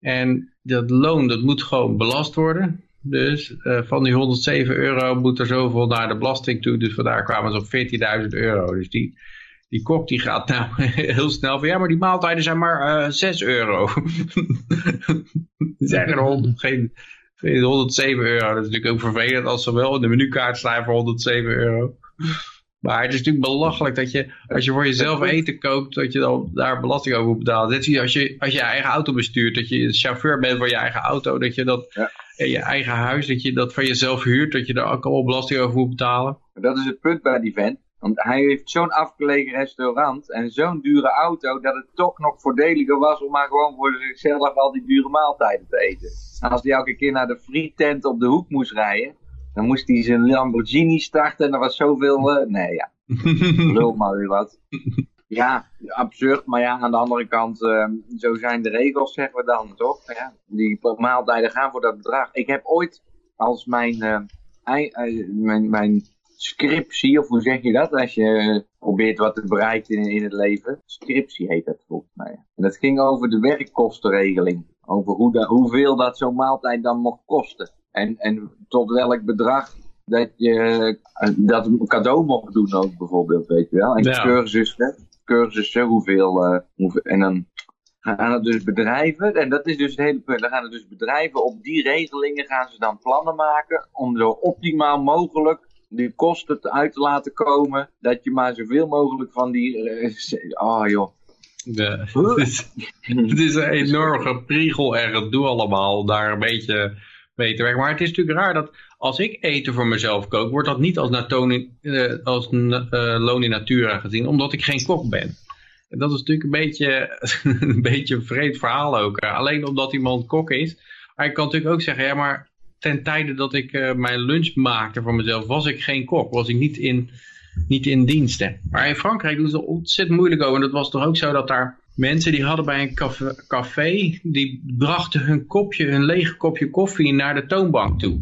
En dat loon, dat moet gewoon belast worden. Dus uh, van die 107 euro moet er zoveel naar de belasting toe. Dus vandaar kwamen ze op 14.000 euro. Dus die, die kok die gaat nou heel snel van ja, maar die maaltijden zijn maar uh, 6 euro. die zijn er geen, geen 107 euro. Dat is natuurlijk ook vervelend als ze wel in de menukaart staan voor 107 euro. Maar het is natuurlijk belachelijk dat je, als je voor jezelf eten koopt, dat je dan daar belasting over moet betalen. Net zoals als je, als je eigen auto bestuurt, dat je chauffeur bent van je eigen auto, dat je dat ja. in je eigen huis, dat je dat van jezelf huurt, dat je daar ook allemaal belasting over moet betalen. Dat is het punt bij die vent. Want hij heeft zo'n afgelegen restaurant en zo'n dure auto dat het toch nog voordeliger was om maar gewoon voor zichzelf al die dure maaltijden te eten. En als hij elke keer naar de frietent op de hoek moest rijden, dan moest hij zijn Lamborghini starten en er was zoveel... Uh, nee, ja. Lul maar weer wat. Ja, absurd, maar ja, aan de andere kant, uh, zo zijn de regels, zeggen we dan, toch? Ja, die maaltijden gaan voor dat bedrag. Ik heb ooit als mijn, uh, mijn, mijn scriptie, of hoe zeg je dat? Als je probeert wat te bereiken in, in het leven. Scriptie heet dat volgens mij. En dat ging over de werkkostenregeling. Over hoe da, hoeveel dat zo'n maaltijd dan mocht kosten. En, en tot welk bedrag dat je eh, dat een cadeau mocht doen ook bijvoorbeeld, weet je wel. En ja. cursussen, cursussen, hoeveel, uh, hoeveel, en dan gaan het dus bedrijven, en dat is dus het hele punt, dan gaan het dus bedrijven op die regelingen gaan ze dan plannen maken om zo optimaal mogelijk die kosten uit te laten komen, dat je maar zoveel mogelijk van die... Oh joh. De, het, is, het is een enorm gepriegel en gedoe allemaal daar een beetje mee te werken. Maar het is natuurlijk raar dat als ik eten voor mezelf kook, wordt dat niet als, natoni, uh, als uh, loon in natura gezien, omdat ik geen kok ben. En dat is natuurlijk een beetje, een beetje een vreed verhaal ook. Alleen omdat iemand kok is. Maar ik kan natuurlijk ook zeggen, ja maar ten tijde dat ik uh, mijn lunch maakte voor mezelf, was ik geen kok. Was ik niet in, niet in diensten. Maar in Frankrijk doen ze er ontzettend moeilijk over. En dat was toch ook zo dat daar mensen die hadden bij een café, café, die brachten hun kopje, hun lege kopje koffie naar de toonbank toe.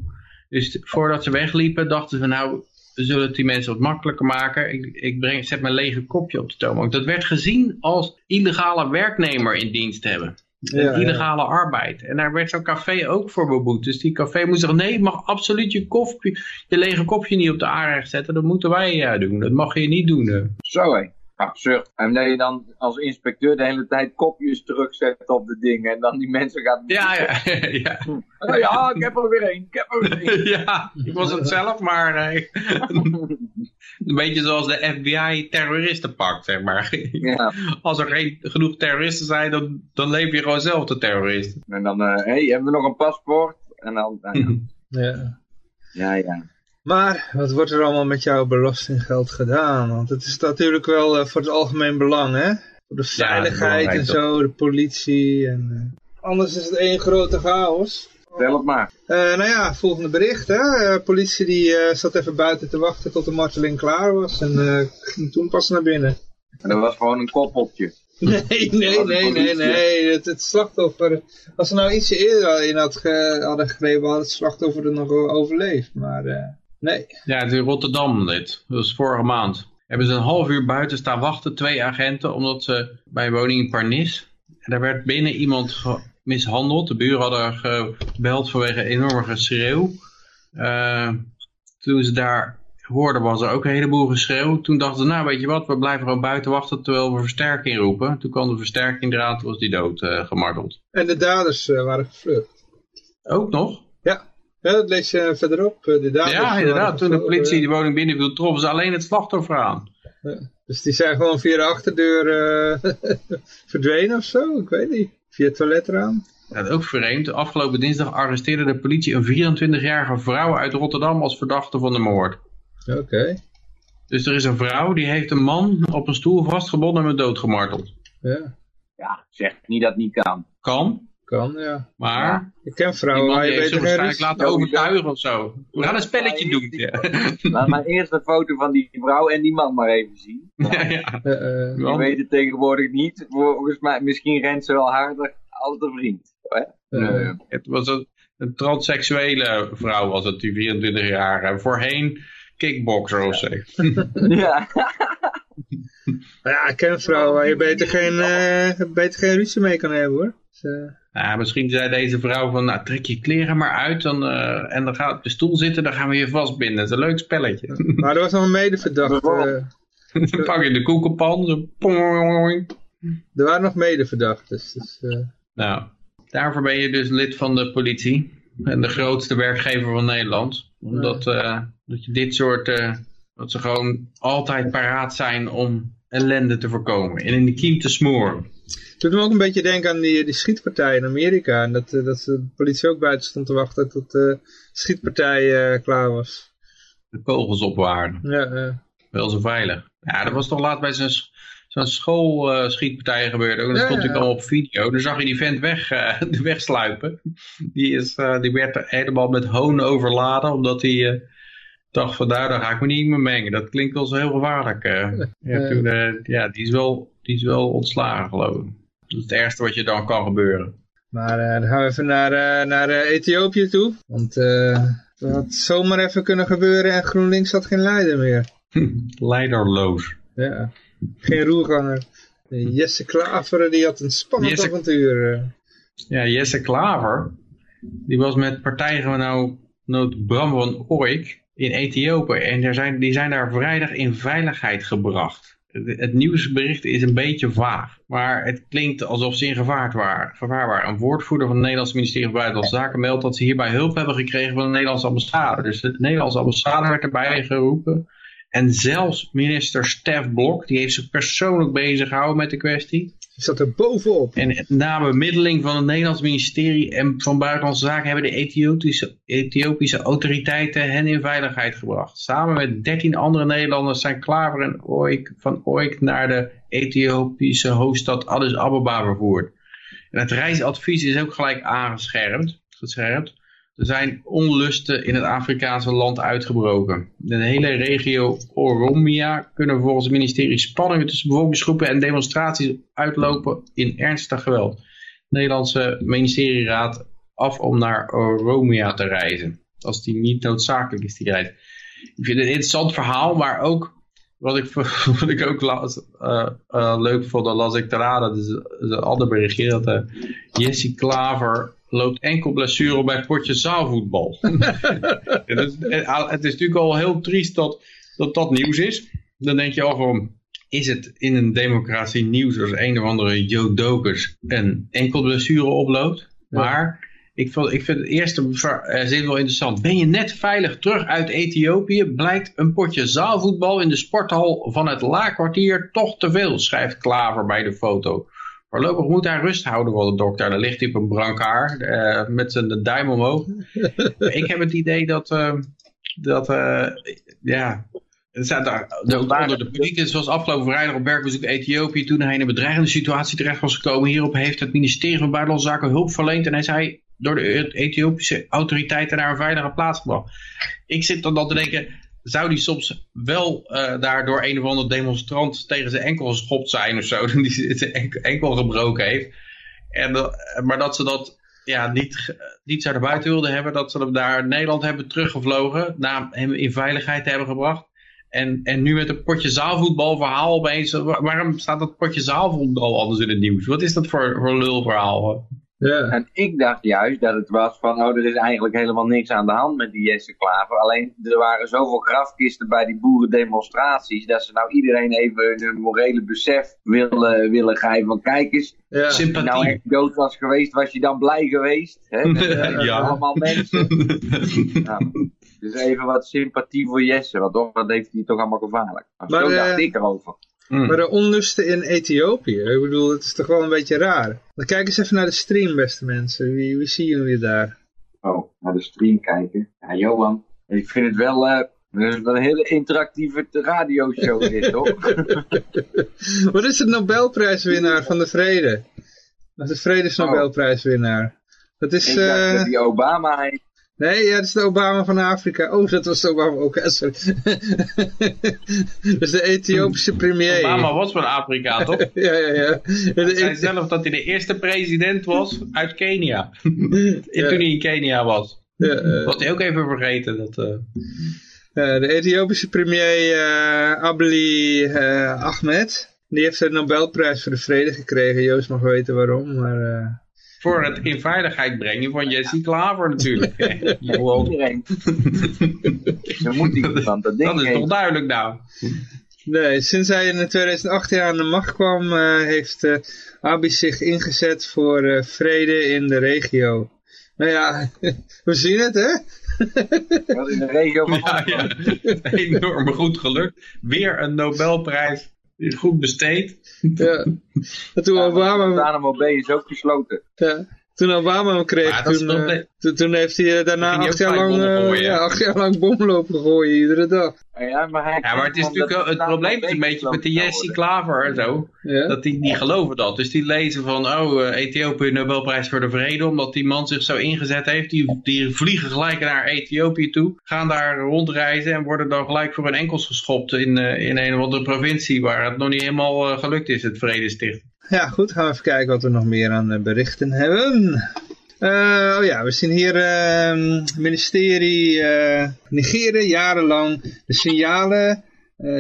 Dus voordat ze wegliepen dachten ze nou, we zullen het die mensen wat makkelijker maken. Ik, ik breng, zet mijn lege kopje op de toonbank. Dat werd gezien als illegale werknemer in dienst hebben. Ja, illegale ja. arbeid. En daar werd zo'n café ook voor beboet. Dus die café moest zeggen, nee, je mag absoluut je, koffie, je lege kopje niet op de aanrecht zetten. Dat moeten wij uh, doen. Dat mag je niet doen. Uh. Zo hé. Absurd. En dat je dan als inspecteur de hele tijd kopjes terugzet op de dingen. En dan die mensen gaat... Ja, ja, ja. Oh ja, ik heb er weer één. Ik heb er weer één. ja, ik was het zelf, maar eh, een beetje zoals de FBI terroristen pakt, zeg maar. Ja. Als er geen genoeg terroristen zijn, dan, dan leef je gewoon zelf de terrorist. En dan, hé, hey, hebben we nog een paspoort? En dan. Ja. ja, ja. Maar wat wordt er allemaal met jouw belastinggeld gedaan? Want het is natuurlijk wel eh, voor het algemeen belang, hè? Voor de veiligheid en zo, de politie. En, eh, anders is het één grote chaos. Stel het maar. Eh, nou ja, volgende bericht. Hè? Eh, politie die zat even buiten te wachten tot de marteling klaar was. En ging toen pas naar binnen. En dat was gewoon een koppeltje. Nee, nee, nee, nee, nee. Het, het slachtoffer... Als ze nou ietsje eerder in had ge- hadden gegrepen, had het slachtoffer er nog overleefd. Maar nee. Ja, het is in Rotterdam dit. Dat was vorige maand. Hebben ze een half uur buiten staan wachten, twee agenten, omdat ze bij een woning in Parnis. En daar werd binnen iemand mishandeld. De buren hadden gebeld vanwege enorme geschreeuw. Eh, toen ze daar hoorden was er ook een heleboel geschreeuw. Toen dachten ze, nou weet je wat, we blijven gewoon buiten wachten terwijl we versterking roepen. Toen kwam de versterking eraan, toen was die dood eh, gemarteld. En de daders eh, waren gevlucht. Ook nog? Ja. dat lees je verderop. eh, De daders Ja, inderdaad. Toen de politie eh, die woning binnen viel, troffen ze alleen het slachtoffer aan. Dus die zijn gewoon via de achterdeur eh, verdwenen of zo? Ik weet niet. Via het toiletraam? Ja, ook vreemd. Afgelopen dinsdag arresteerde de politie een 24-jarige vrouw uit Rotterdam als verdachte van de moord. Oké. Dus er is een vrouw die heeft een man op een stoel vastgebonden en met dood gemarteld. Ja, Ja, zeg niet dat het niet kan. Kan, kan ja. maar Ik ken vrouwen waar die je beter geen waarschijnlijk ruzie- laten overtuigen of zo. We gaan een spelletje doen. Ja. Laat maar eerst een foto van die vrouw en die man maar even zien. Ja, ja. Eh, eh, Je Want- weet het tegenwoordig niet. Volgens mij, misschien rent ze wel harder als de vriend. Hè? Nee. Het was een, een transseksuele vrouw was het, die 24 jaar. En voorheen kickboxer of zo. Ja. ja, ik ken vrouwen waar je beter geen, eh, beter geen ruzie mee kan hebben hoor. Eh, Ja, misschien zei deze vrouw van, nou trek je kleren maar uit dan, eh, en dan ga je op de stoel zitten, dan gaan we je vastbinden. Dat is een leuk spelletje. maar er was nog een medeverdachte. eh, dan pak je de koekenpan, zo pong. er waren nog medeverdachten. Dus, eh, Nou, daarvoor ben je dus lid van de politie. En de grootste werkgever van Nederland. Omdat eh, dat je dit soort, eh, dat ze gewoon altijd paraat zijn om ellende te voorkomen. En in de kiem te smoren. Het doet me ook een beetje denken aan die, die schietpartij in Amerika. En dat, eh, dat de politie ook buiten stond te wachten tot de schietpartij eh, klaar was. De kogels opwaarden. Ja, eh, Wel zo veilig. Ja, dat was toch laat bij zo'n zo'n schoolschietpartij gebeurd. ook. En dat Ja, stond ja. natuurlijk allemaal op video. Dan zag je die vent weg, eh, wegsluipen. Die, is, eh, die werd er helemaal met hoon overladen. Omdat hij eh, dacht van nou, daar ga ik me niet meer mengen. Dat klinkt wel zo heel gevaarlijk. eh. ja, Ja. toen, eh, ja die, is wel, die is wel ontslagen geloof ik. Dat is het ergste wat je dan kan gebeuren. maar eh, dan gaan we even naar, eh, naar eh, Ethiopië toe. Want dat had zomaar even kunnen gebeuren en GroenLinks had geen leider meer. Leiderloos. Ja, geen roerganger. Jesse Klaver die had een spannend Jesse- avontuur. Ja, Jesse Klaver, die was met partijgenoot Bram van Ooyk in Ethiopië. En zijn, die zijn daar vrijdag in veiligheid gebracht. Het, nieuwsbericht is een beetje vaag. Maar het klinkt alsof ze in gevaar waren. Gevaar waren. Een woordvoerder van het Nederlandse ministerie van Buitenlandse Zaken meldt dat ze hierbij hulp hebben gekregen van de Nederlandse ambassade. Dus de Nederlandse ambassade werd erbij geroepen. En zelfs minister Stef Blok, die heeft zich persoonlijk bezig gehouden met de kwestie. Die zat er bovenop. En na bemiddeling van het Nederlands ministerie en van Buitenlandse Zaken hebben de Ethiopische, Ethiopische autoriteiten hen in veiligheid gebracht. Samen met 13 andere Nederlanders zijn Klaver en Oik, van Oik naar de Ethiopische hoofdstad Addis Ababa vervoerd. En het reisadvies is ook gelijk aangescherpt. gescherpt. Er zijn onlusten in het Afrikaanse land uitgebroken. In de hele regio Oromia kunnen volgens het ministerie spanningen tussen bevolkingsgroepen en demonstraties uitlopen in ernstig geweld. Nederlandse ministerie raadt af om naar Oromia te reizen. Als die niet noodzakelijk is, die reis. Ik vind het een interessant verhaal, maar ook wat ik, wat ik ook eh, eh, leuk vond, dan las ik daarna, dat is, een ander berichtje, dat eh Jesse Klaver loopt enkel blessure op bij potje zaalvoetbal. het, is, het is natuurlijk al heel triest dat, dat dat nieuws is. Dan denk je al van, is het in een democratie nieuws als een of andere Joe Dokers een enkel blessure oploopt. Maar ik, vond, ik vind het eerste uh, zin wel interessant. Ben je net veilig terug uit Ethiopië, blijkt een potje zaalvoetbal in de sporthal van het laakkwartier toch te veel, schrijft Klaver bij de foto. Voorlopig moet hij rust houden voor de dokter. Dan ligt hij op een brancard uh, met zijn duim omhoog. ik heb het idee dat, uh, dat ja, er staat daar, de, onder de publiek, zoals afgelopen vrijdag op werkbezoek Ethiopië, toen hij in een bedreigende situatie terecht was gekomen. Hierop heeft het ministerie van Buitenlandse Zaken hulp verleend en hij zei door de Ethiopische autoriteiten naar een veilige plaats gebracht. Ik zit dan dan te denken, zou die soms wel uh, daar door een of andere demonstrant tegen zijn enkel geschopt zijn of zo, die zijn enkel gebroken heeft. En, uh, maar dat ze dat ja, niet, niet zouden buiten wilden hebben, dat ze hem daar in Nederland hebben teruggevlogen, na hem in veiligheid hebben gebracht. En, en nu met een potje zaalvoetbal verhaal opeens, waarom staat dat potje zaalvoetbal anders in het nieuws? Wat is dat voor, voor lulverhaal? Ja. En ik dacht juist dat het was van, oh, er is eigenlijk helemaal niks aan de hand met die Jesse Klaver. Alleen, er waren zoveel grafkisten bij die boerendemonstraties, dat ze nou iedereen even een morele besef willen, willen geven. Van, kijk eens, ja. Sympathie. nou echt dood was geweest, was je dan blij geweest? Hè? Met, ja. Allemaal mensen. nou, dus even wat sympathie voor Jesse, want toch, dat heeft hij toch allemaal gevaarlijk. Maar, zo dacht uh, ik erover. Mm. Maar de onlusten in Ethiopië, ik bedoel, het is toch wel een beetje raar. Dan kijk eens even naar de stream, beste mensen. Wie, wie zien jullie daar? Oh, naar de stream kijken. Ja, Johan, ik vind het wel... Uh, een hele interactieve radioshow dit, toch? Wat is het Nobelprijswinnaar van de vrede? Dat is de Vredesnobelprijswinnaar. Dat is... Ik dacht uh, dat die Obama heet. Nee, ja, dat is de Obama van Afrika. Oh, dat was de Obama ook. Sorry. dat is de Ethiopische premier. Obama was van Afrika, toch? ja, ja, ja. Hij zei zelf dat hij de eerste president was uit Kenia. Toen hij in Kenia was. Ja, uh, was hij ook even vergeten. Dat, uh... de Ethiopische premier uh, Abli Ahmed. Die heeft de Nobelprijs voor de vrede gekregen. Joost mag weten waarom, maar voor het in veiligheid brengen van Jesse Klaver natuurlijk. Iedereen. Dan moet die van dat ding Dat is toch duidelijk nou. Nee, sinds hij in 2018 aan de macht kwam, uh, heeft uh, Abiy zich ingezet voor uh, vrede in de regio. Nou ja, we zien het hè. Wat in de regio van ja, ja, enorm goed gelukt. Weer een Nobelprijs goed besteed. Ja. En toen Obama... Guantanamo Bay is ook gesloten. Ja. Toen Obama hem kreeg, toen, uh, toen, heeft hij uh, daarna acht jaar, lang, uh, ja, acht jaar lang bomlopen gooien, iedere dag. Ja, maar, hij ja, maar het is natuurlijk het probleem is een beetje met de Jesse Klaver en zo, ja? dat die niet geloven dat. Dus die lezen van, oh, uh, Ethiopië Nobelprijs voor de Vrede, omdat die man zich zo ingezet heeft. Die, die vliegen gelijk naar Ethiopië toe, gaan daar rondreizen en worden dan gelijk voor hun enkels geschopt in, uh, in een of andere provincie waar het nog niet helemaal uh, gelukt is, het Vredesticht. Ja, goed, gaan we even kijken wat we nog meer aan berichten hebben. Uh, oh ja, we zien hier uh, ministerie uh, negeren jarenlang de signalen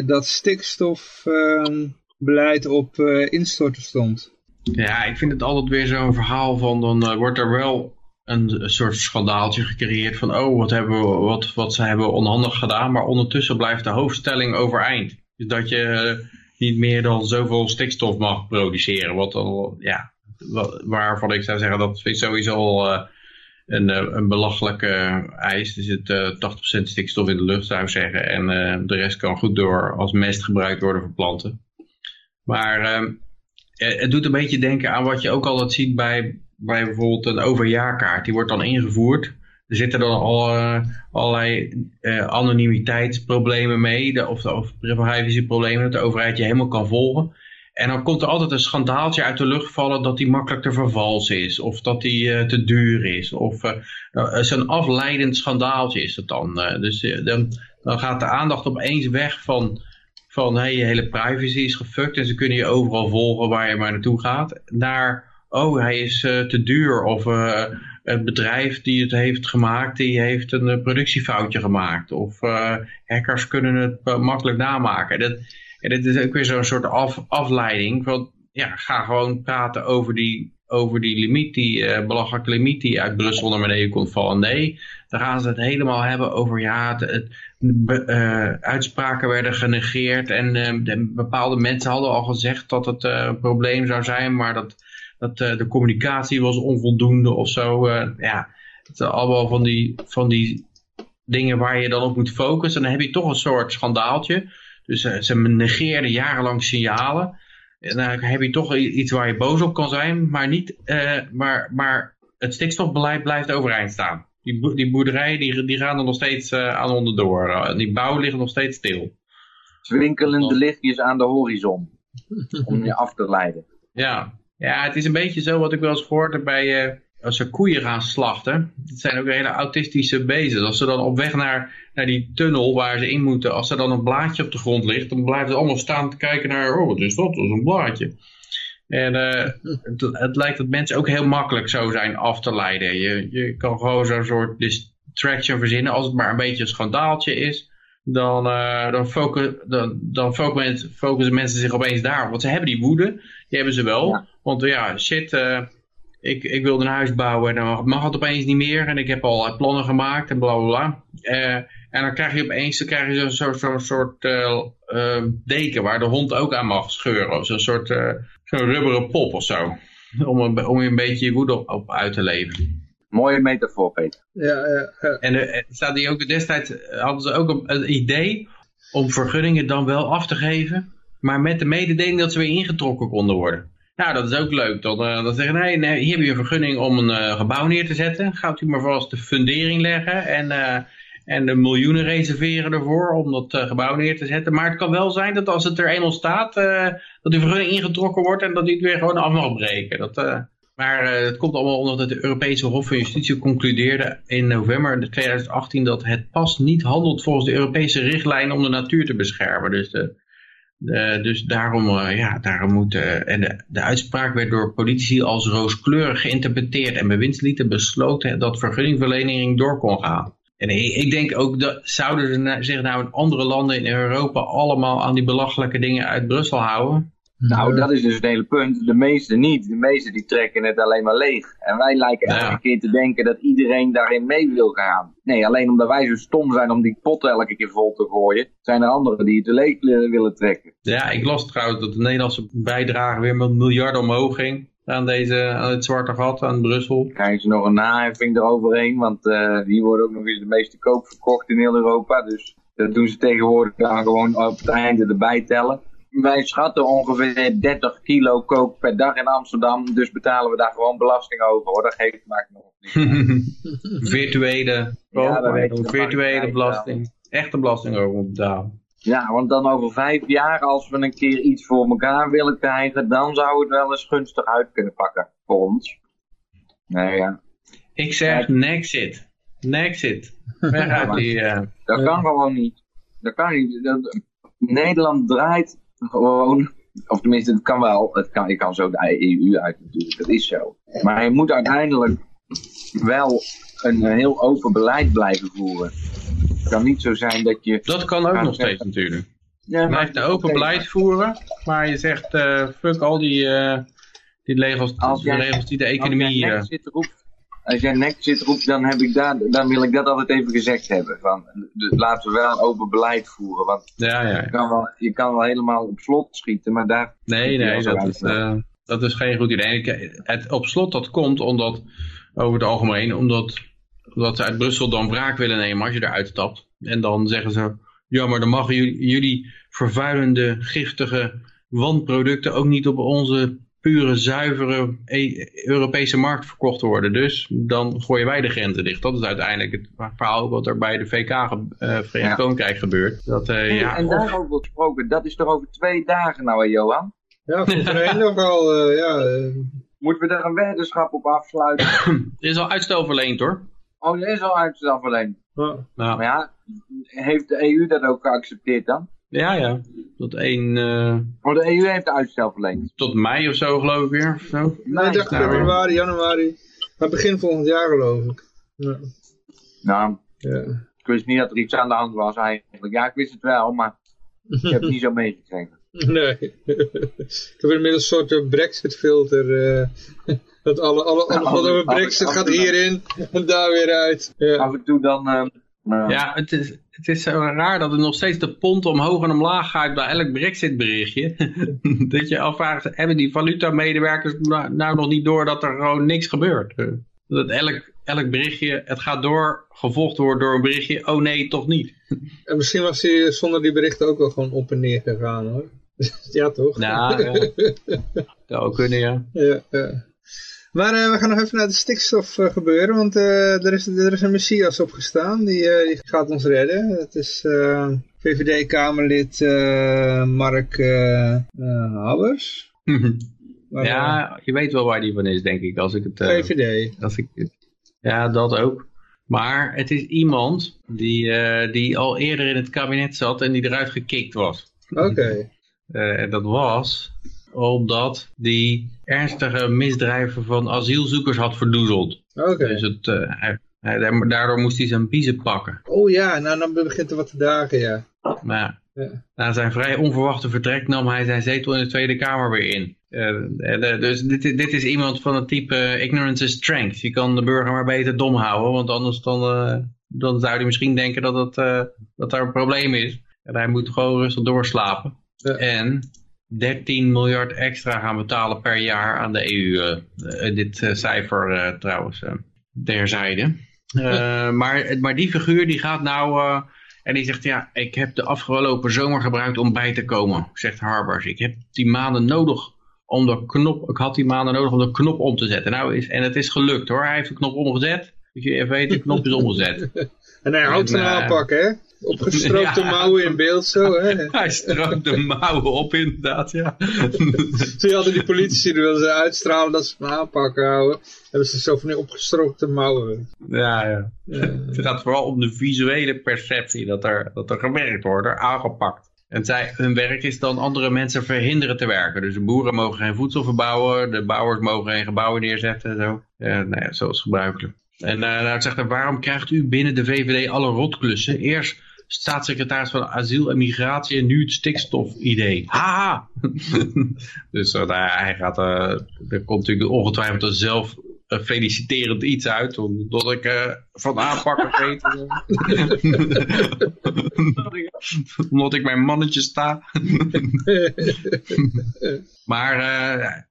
dat stikstofbeleid op instorten stond. Ja, ik vind het altijd weer zo'n verhaal van, dan wordt er wel een, een, soort schandaaltje gecreëerd van, oh, wat, hebben we, wat, wat ze hebben onhandig gedaan, maar ondertussen blijft de hoofdstelling overeind. Dus dat je niet meer dan zoveel stikstof mag produceren. Wat al, ja, waarvan ik zou zeggen dat ik sowieso al uh, een, eh, een belachelijke eis. Er zit uh, 80% stikstof in de lucht zou ik zeggen. En de rest kan goed door als mest gebruikt worden voor planten. Maar ehm, het doet een beetje denken aan wat je ook altijd ziet bij, bij bijvoorbeeld een overjaarkaart. Die wordt dan ingevoerd. Er zitten dan al, uh, allerlei uh, anonimiteitsproblemen mee, of, of privacyproblemen, dat de overheid je helemaal kan volgen. En dan komt er altijd een schandaaltje uit de lucht vallen dat die makkelijk te vervalsen is, of dat die uh, te duur is, of zo'n afleidend schandaaltje is het dan. dus dan, dan gaat de aandacht opeens weg van, van hey, je hele privacy is gefukt en ze kunnen je overal volgen waar je maar naartoe gaat, naar oh, hij is te duur, of het bedrijf die het heeft gemaakt, die heeft een uh, productiefoutje gemaakt. Of uh, hackers kunnen het uh, makkelijk namaken. Dat, en dit is ook weer zo'n soort af, afleiding van, ja, ga gewoon praten over die, over die limiet, die belachelijke limiet die uit Brussel naar beneden komt vallen. Nee, dan gaan ze het helemaal hebben over ja, het, uitspraken werden genegeerd en bepaalde mensen hadden al gezegd dat het een probleem zou zijn, maar dat, dat de communicatie was onvoldoende of zo. ja, het zijn allemaal van die, van die dingen waar je dan op moet focussen. En dan heb je toch een soort schandaaltje. Dus ze negeerden jarenlang signalen. En dan heb je toch iets waar je boos op kan zijn, maar, niet, uh, maar, maar het stikstofbeleid blijft overeind staan. Die, die boerderijen die, die gaan er nog steeds uh, aan onderdoor. Uh, die bouw ligt nog steeds stil. Zwinkelende lichtjes aan de horizon. om je af te leiden. Ja. Ja, het is een beetje zo wat ik wel eens gehoord heb bij als ze koeien gaan slachten, dat zijn ook hele autistische beesten. Als ze dan op weg naar, naar die tunnel waar ze in moeten, als er dan een blaadje op de grond ligt, dan blijven ze allemaal staan te kijken naar, oh wat is dat, dat is een blaadje. En uh, het, het, lijkt dat mensen ook heel makkelijk zo zijn af te leiden. Je, je kan gewoon zo'n soort distraction verzinnen, als het maar een beetje een schandaaltje is. Dan, uh, dan, focus, dan, dan focussen mensen zich opeens daar. Want ze hebben die woede, die hebben ze wel. Want ja, shit, uh, ik, ik wilde een huis bouwen en dan mag het opeens niet meer. En ik heb al plannen gemaakt en bla bla bla. Uh, en dan krijg je opeens dan krijg je zo'n zo, soort uh, uh, deken waar de hond ook aan mag scheuren. Of zo'n soort zo'n rubberen pop of zo. Om, om je een beetje je woede op, uit te leven. Mooie metafoor, Peter. Ja, ja, ja. En staat die ook destijds hadden ze ook een, een idee om vergunningen dan wel af te geven. Maar met de mededeling dat ze weer ingetrokken konden worden. Nou, dat is ook leuk. Dan, uh, dan zeggen nee, nee, hier heb je een vergunning om een uh, gebouw neer te zetten. Gaat u maar vast de fundering leggen en, uh, en de miljoenen reserveren ervoor om dat gebouw neer te zetten. Maar het kan wel zijn dat als het er eenmaal staat, dat die vergunning ingetrokken wordt en dat die het weer gewoon af mag breken. Dat, maar het komt allemaal omdat de Europese Hof van Justitie concludeerde in november 2018 dat het pas niet handelt volgens de Europese richtlijnen om de natuur te beschermen. Dus de, uh, dus daarom, uh, ja, daarom moet, uh, en de, de, uitspraak werd door politici als rooskleurig geïnterpreteerd en bewindslieden besloten dat vergunningverlening door kon gaan. En ik denk ook, dat, zouden ze zich nou in andere landen in Europa allemaal aan die belachelijke dingen uit Brussel houden? Nou, dat is dus het hele punt. De meesten niet. De meesten die trekken het alleen maar leeg. En wij lijken elke keer te denken dat iedereen daarin mee wil gaan. Nee, alleen omdat wij zo stom zijn om die pot elke keer vol te gooien, zijn er anderen die het leeg willen trekken. Ja, ik las trouwens dat de Nederlandse bijdrage weer met miljarden omhoog ging aan, deze, aan het zwarte gat, aan Brussel. Krijgen ze nog een naheffing eroverheen, want uh, hier worden ook nog eens de meeste koop verkocht in heel Europa. Dus dat doen ze tegenwoordig dan gewoon op het einde erbij tellen wij schatten ongeveer 30 kilo kook per dag in Amsterdam. Dus betalen we daar gewoon belasting over. Hoor. Dat geeft maakt nog niet. virtuele, ja, virtuele belasting. Echte belasting over betalen. Ja, want dan over vijf jaar, als we een keer iets voor elkaar willen krijgen, dan zou het wel eens gunstig uit kunnen pakken voor ons. Nee, ja. Ik zeg Nexit. Nexit. Weg uit die... Uh... Dat kan gewoon niet. Dat kan niet. Dat, Nederland draait gewoon, of tenminste, het kan wel, het kan, je kan zo de EU uit natuurlijk, dat is zo. Maar je moet uiteindelijk wel een, heel open beleid blijven voeren. Het kan niet zo zijn dat je... Dat kan ook nog steeds natuurlijk. Ja, Blijft een open beleid voeren, maar je zegt uh, fuck al die, uh, die regels, als jij, regels die de economie... Als zit roept, als jij nek zit roept, dan, heb ik daar, dan wil ik dat altijd even gezegd hebben. Van, laten we wel een open beleid voeren. Want ja, ja. Je, kan wel, je kan wel helemaal op slot schieten, maar daar... Nee, nee, dat is, uh, dat is geen goed idee. Het op slot dat komt omdat, over het algemeen, omdat, omdat ze uit Brussel dan wraak willen nemen als je eruit stapt. En dan zeggen ze, ja, maar dan mogen jullie, jullie vervuilende, giftige wanproducten ook niet op onze pure, zuivere e- Europese markt verkocht worden. Dus dan gooien wij de grenzen dicht. Dat is uiteindelijk het verhaal wat er bij de VK, uh, Verenigd ja. Koninkrijk gebeurt. Dat, uh, ja, en daarover gesproken, dat is toch over twee dagen nou, hè, Johan? Ja, volgens mij nog al, uh, ja... Moeten we daar een weddenschap op afsluiten? er is al uitstel verleend, hoor. Oh, er is al uitstel verleend. Ja. Maar ja, heeft de EU dat ook geaccepteerd dan? Ja, ja. Tot 1... Uh... Oh, de EU heeft de uitstel verlengd. Tot mei of zo, geloof ik weer. Of zo. Nee, ik dacht februari, januari. Maar begin volgend jaar, geloof ik. Ja. Nou, ja. ik wist niet dat er iets aan de hand was eigenlijk. Ja, ik wist het wel, maar ik heb het niet zo meegekregen. Nee. ik heb inmiddels een soort brexit filter uh, Dat alle, alle, wat over Brexit gaat hierin en daar weer uit. Ja. Af en toe dan... ehm, Ja, het is, het is zo raar dat er nog steeds de pond omhoog en omlaag gaat bij elk Brexit berichtje. dat je afvraagt, hebben die valuta-medewerkers nou, nou nog niet door dat er gewoon niks gebeurt? Dat elk, elk berichtje, het gaat door, gevolgd wordt door een berichtje, oh nee, toch niet. En misschien was hij zonder die berichten ook wel gewoon op en neer gegaan hoor. ja toch? Nou, ja. zou ook kunnen, ja. Ja, ja. Maar eh, we gaan nog even naar de stikstof eh, gebeuren, want eh, er, is, er is een messias opgestaan, die, die gaat ons redden. Het is VVD-Kamerlid Mark. Maar, eh, ja, je weet wel waar die van is, denk ik, als ik het... VVD. Als ik, ja, dat ook. Maar het is iemand die, die al eerder in het kabinet zat en die eruit gekikt was. Oké. En dat was omdat die ernstige misdrijven van asielzoekers had verdoezeld. Oké. Dus het, eh, hij, daardoor moest hij zijn biezen pakken. Oh ja, nou dan begint er wat te dagen, ja. Maar Ja. na zijn vrij onverwachte vertrek nam hij zijn zetel in de Tweede Kamer weer in. Eh, eh, dus dit, is- dit is iemand van het type ignorance is strength. Je kan de burger maar beter dom houden, want anders dan, dan zou hij misschien denken dat, het, dat er een probleem is. En hij moet gewoon rustig doorslapen. Ja. En 13 miljard extra gaan betalen per jaar aan de EU. eh, eh, dit eh, cijfer trouwens, terzijde. Maar, maar die figuur die gaat nou... en die zegt, ja, ik heb de afgelopen zomer gebruikt om bij te komen, zegt Harbers. Ik heb die maanden nodig om de knop, ik had die maanden nodig om de knop om te zetten. Nou is, en het is gelukt hoor, hij heeft de knop omgezet. Dus je even weet, de knop is omgezet. En hij houdt eh, aanpakken, hè? Opgestroopte Ja. mouwen in beeld zo, hè? hij strookt de mouwen op inderdaad, ja. Toen hadden die politici, die wilden ze uitstralen dat ze van aanpakken houden. Hebben ze zo van die opgestroopte mouwen. ja, ja. Ja. Het gaat vooral om de visuele perceptie, dat er, dat er gewerkt wordt, er aangepakt. En zij, hun werk is dan andere mensen verhinderen te werken. Dus de boeren mogen geen voedsel verbouwen, de bouwers mogen geen gebouwen neerzetten en zo. Ja, nou ja, zoals gebruikelijk. En eh nou zegt hij, waarom krijgt u binnen de VVD alle rotklussen? Eerst staatssecretaris van asiel en migratie en nu het stikstofidee. Haha! dus ja, hij gaat, eh, er komt natuurlijk ongetwijfeld een zelf feliciterend iets uit, omdat ik eh, van aanpakken weet. omdat ik mijn mannetje sta. maar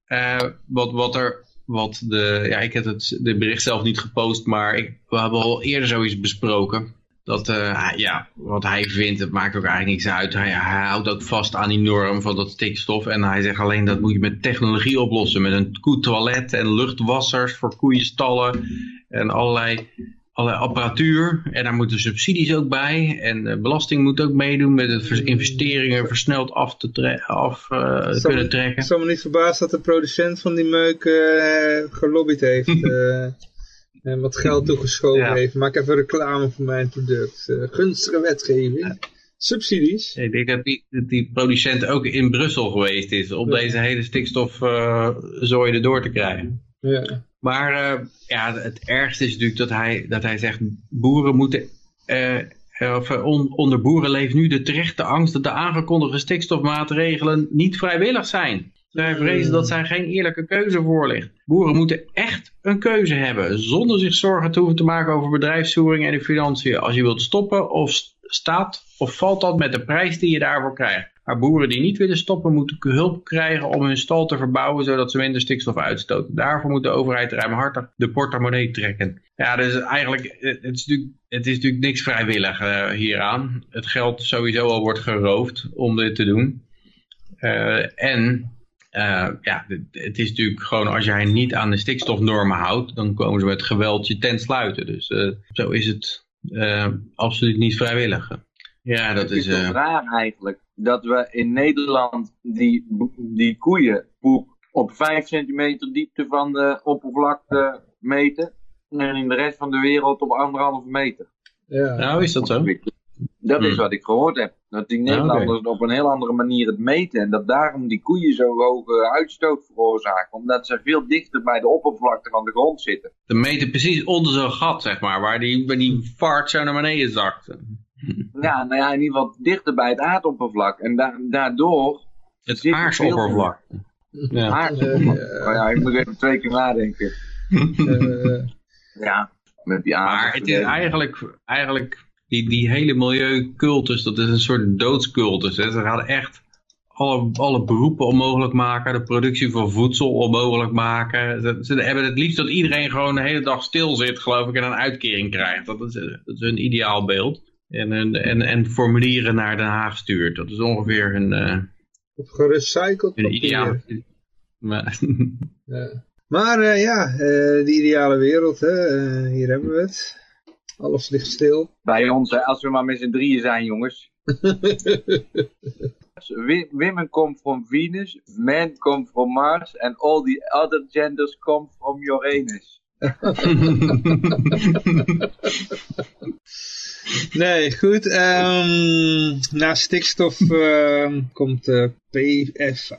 wat, wat er, wat de, ja, ik heb het de bericht zelf niet gepost, maar ik, we hebben al eerder zoiets besproken. Dat, eh, ja, wat hij vindt, het maakt ook eigenlijk niks uit. Hij, hij houdt ook vast aan die norm van dat stikstof. En hij zegt alleen dat moet je met technologie oplossen. Met een koetoilet en luchtwassers voor koeienstallen. En allerlei, allerlei apparatuur. En daar moeten subsidies ook bij. En belasting moet ook meedoen met het vers- investeringen versneld af, te tre- af eh, kunnen trekken. zou me niet verbazen dat de producent van die meuk eh, gelobbyd heeft. eh, en wat geld toegeschoven Ja. heeft. Maak even reclame voor mijn product. Eh, gunstige wetgeving. Subsidies. Ik denk dat die, dat die producent ook in Brussel geweest is om Ja. deze hele stikstofzooi erdoor te krijgen. Ja. Maar eh, ja, het ergste is natuurlijk dat hij, dat hij zegt, boeren moeten, eh, eh, of, eh, on- onder boeren leeft nu de terechte angst dat de aangekondigde stikstofmaatregelen niet vrijwillig zijn. Zij vrezen dat zij geen eerlijke keuze voor ligt. Boeren moeten echt een keuze hebben, zonder zich zorgen te hoeven te maken over bedrijfsvoering en de financiën. Als je wilt stoppen of st- staat of valt dat met de prijs die je daarvoor krijgt. Maar boeren die niet willen stoppen moeten hulp krijgen om hun stal te verbouwen zodat ze minder stikstof uitstoten. Daarvoor moet de overheid ruimhartig de portemonnee trekken. Ja, dus eigenlijk, het is natuurlijk, het is natuurlijk niks vrijwillig eh, hieraan. Het geld sowieso al wordt geroofd om dit te doen. Eh, en eh, ja, het- het is natuurlijk gewoon als jij niet aan de stikstofnormen houdt, dan komen ze met geweld je tent sluiten. Dus eh, zo is het eh, absoluut niet vrijwillig. Ja, dat Het is... is toch eh, raar eigenlijk dat we in Nederland die, die koeienpoep op 5 centimeter diepte van de oppervlakte meten. En in de rest van de wereld op anderhalve meter. Ja. nou, is dat zo? Dat is Hmm. wat ik gehoord heb. Dat die Ah, Nederlanders op een heel andere manier het meten. En dat daarom die koeien zo hoge uitstoot veroorzaken. Omdat ze veel dichter bij de oppervlakte van de grond zitten. Ze meten precies onder zo'n gat, zeg maar, waar die, waar die vaart zo naar beneden zakt. Ja, nou ja, in ieder geval dichter bij het aardoppervlak. En da- daardoor Het er aardsoppervlak. Ja. Eh, ja, ik moet even twee keer nadenken. Eh, Ja, met die Maar het is eigenlijk, eigenlijk die, die hele milieucultus, dat is een soort doodscultus. Hè. Ze gaan echt alle, alle beroepen onmogelijk maken, de productie van voedsel onmogelijk maken. Ze, ze hebben het liefst dat iedereen gewoon de hele dag stil zit, geloof ik, en een uitkering krijgt. Dat is, dat is hun ideaalbeeld. En, en, en, en formulieren naar Den Haag stuurt. Dat is ongeveer hun, eh Op gerecycled hun ideaal. Maar, Ja. Maar eh, ja, eh, de ideale wereld, hè? hier hebben we het. Alles ligt stil. Bij ons, als we maar met z'n drieën zijn, jongens. Women come from Venus, men come from Mars, and all the other genders come from Uranus. Nee, goed. ehm, na stikstof ehm, komt eh, PFAS.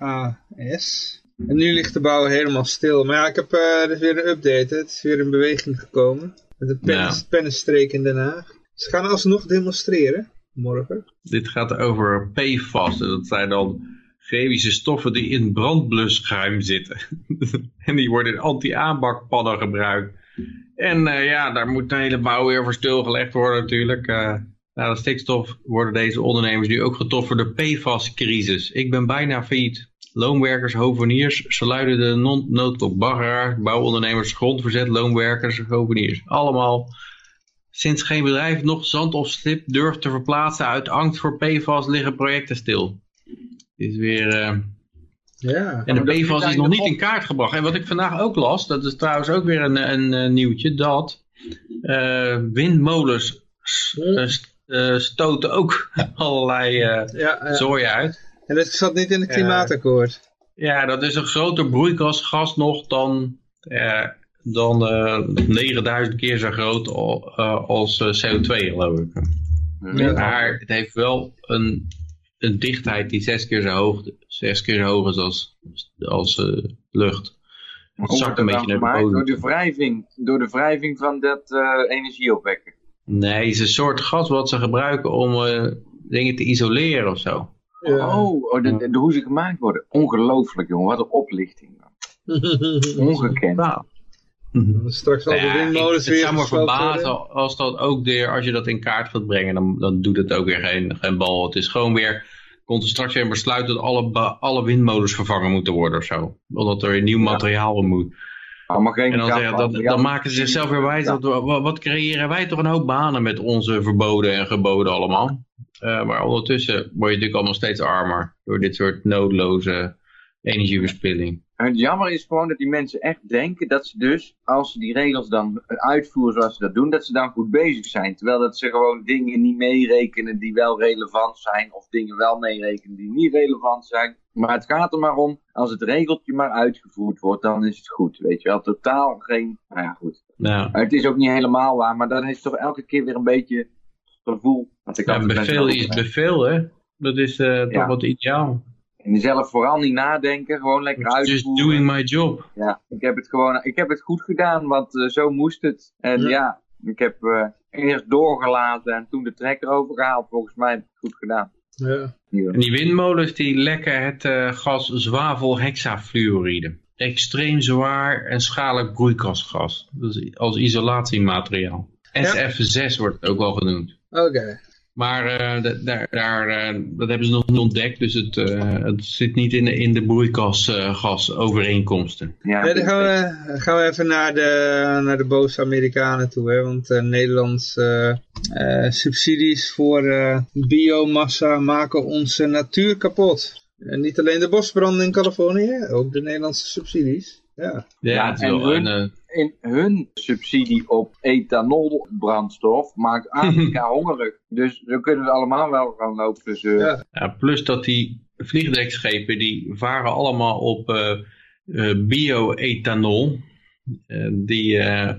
En nu ligt de bouw helemaal stil. Maar ja, ik heb is weer een update. hè. Het is weer in beweging gekomen. Met een pen, pennenstreek in Den Haag. Ze gaan alsnog demonstreren. Morgen. Dit gaat over PFAS. Dat zijn dan chemische stoffen die in brandblusschuim zitten. en die worden in anti-aanbakpannen gebruikt. En eh, ja, daar moet de hele bouw weer voor stilgelegd worden natuurlijk. Eh na de stikstof worden deze ondernemers nu ook getroffen door de PFAS-crisis. Ik ben bijna failliet. Loonwerkers, hoveniers, ze luiden de non noodklok baggeraars, bouwondernemers, grondverzet, loonwerkers, hoveniers. Allemaal Sinds geen bedrijf nog zand of slip durft te verplaatsen uit angst voor PFAS liggen projecten stil. Is weer, eh, Ja. en de PFAS is nog niet op- in kaart gebracht. En wat ik vandaag ook las, dat is trouwens ook weer een, een, eh, nieuwtje, dat eh, windmolens stoten ook allerlei eh Ja, ja. zooi uit. En dat zat niet in het klimaatakkoord. Ja, dat is een groter broeikasgas nog dan, eh, dan eh 9000 keer zo groot al, eh, als eh, CO2 geloof ik. Ja. Maar het heeft wel een, een dichtheid die zes keer zo hoog, zes keer zo hoog is als, als eh, lucht. Het zakt een beetje naar de? Door de wrijving, door de wrijving van dat eh energieopwekken. Nee, het is een soort gas wat ze gebruiken om eh, dingen te isoleren of zo. Ja. Oh, oh de, de- de- hoe ze gemaakt worden. Ongelooflijk, jongen. Wat een oplichting. Ongekend. Nou, Straks al Nou de ja, windmolens het, het weer zou me verbazen als dat ook weer, als je dat in kaart gaat brengen, dan, dan doet het ook weer geen, geen bal. Het is gewoon weer, komt er straks weer een besluit dat alle, alle windmolens vervangen moeten worden of zo. Omdat er weer nieuw materiaal in moet. Allemaal geen En dan, zeggen, dan, ja, dan maken ze zichzelf weer wijs, dat, we- wa- wat creëren wij toch een hoop banen met onze verboden en geboden allemaal. Eh, maar ondertussen word je natuurlijk allemaal steeds armer door dit soort noodloze energieverspilling. Het jammer is gewoon dat die mensen echt denken dat ze dus, als ze die regels dan uitvoeren zoals ze dat doen, dat ze dan goed bezig zijn. Terwijl dat ze gewoon dingen niet meerekenen die wel relevant zijn, of dingen wel meerekenen die niet relevant zijn. Maar het gaat er maar om, als het regeltje maar uitgevoerd wordt, dan is het goed. Weet je wel, totaal geen, nou ja goed. Nou, Het is ook niet helemaal waar, maar dan is toch elke keer weer een beetje gevoel. Ik ja, bevel is bevel, hè. Dat is eh, toch Ja. wat ideaal. En zelf vooral niet nadenken, gewoon lekker Just uitvoeren. doing my job. Ja, ik heb het gewoon, ik heb het goed gedaan, want eh, zo moest het. En Ja. ja, ik heb eh, eerst doorgelaten en toen de trekker overgehaald. Volgens mij heb ik het goed gedaan. Ja. En die windmolens die lekken het eh, gas zwavelhexafluoride. Extreem zwaar en schadelijk broeikasgas. Dus als isolatiemateriaal. SF6 wordt het ook wel genoemd. Oké. Maar eh, da- daar, daar, eh, dat hebben ze nog niet ontdekt. Dus het, eh, het zit niet in de, in de broeikasgasovereenkomsten. Ja, Ja, dan gaan we, gaan we even naar de, naar de boze Amerikanen toe. Hè? Want Nederlands eh, subsidies voor eh, biomassa maken onze natuur kapot. En niet alleen de bosbranden in Californië, ook de Nederlandse subsidies. Ja, Ja, het en wel hun- een, eh, In hun subsidie op ethanolbrandstof maakt Afrika hongerig. Dus zo kunnen we allemaal wel gaan lopen zeuren. Ja. Ja, plus dat die vliegdekschepen die varen allemaal op eh, eh, bio-ethanol. Eh, die eh,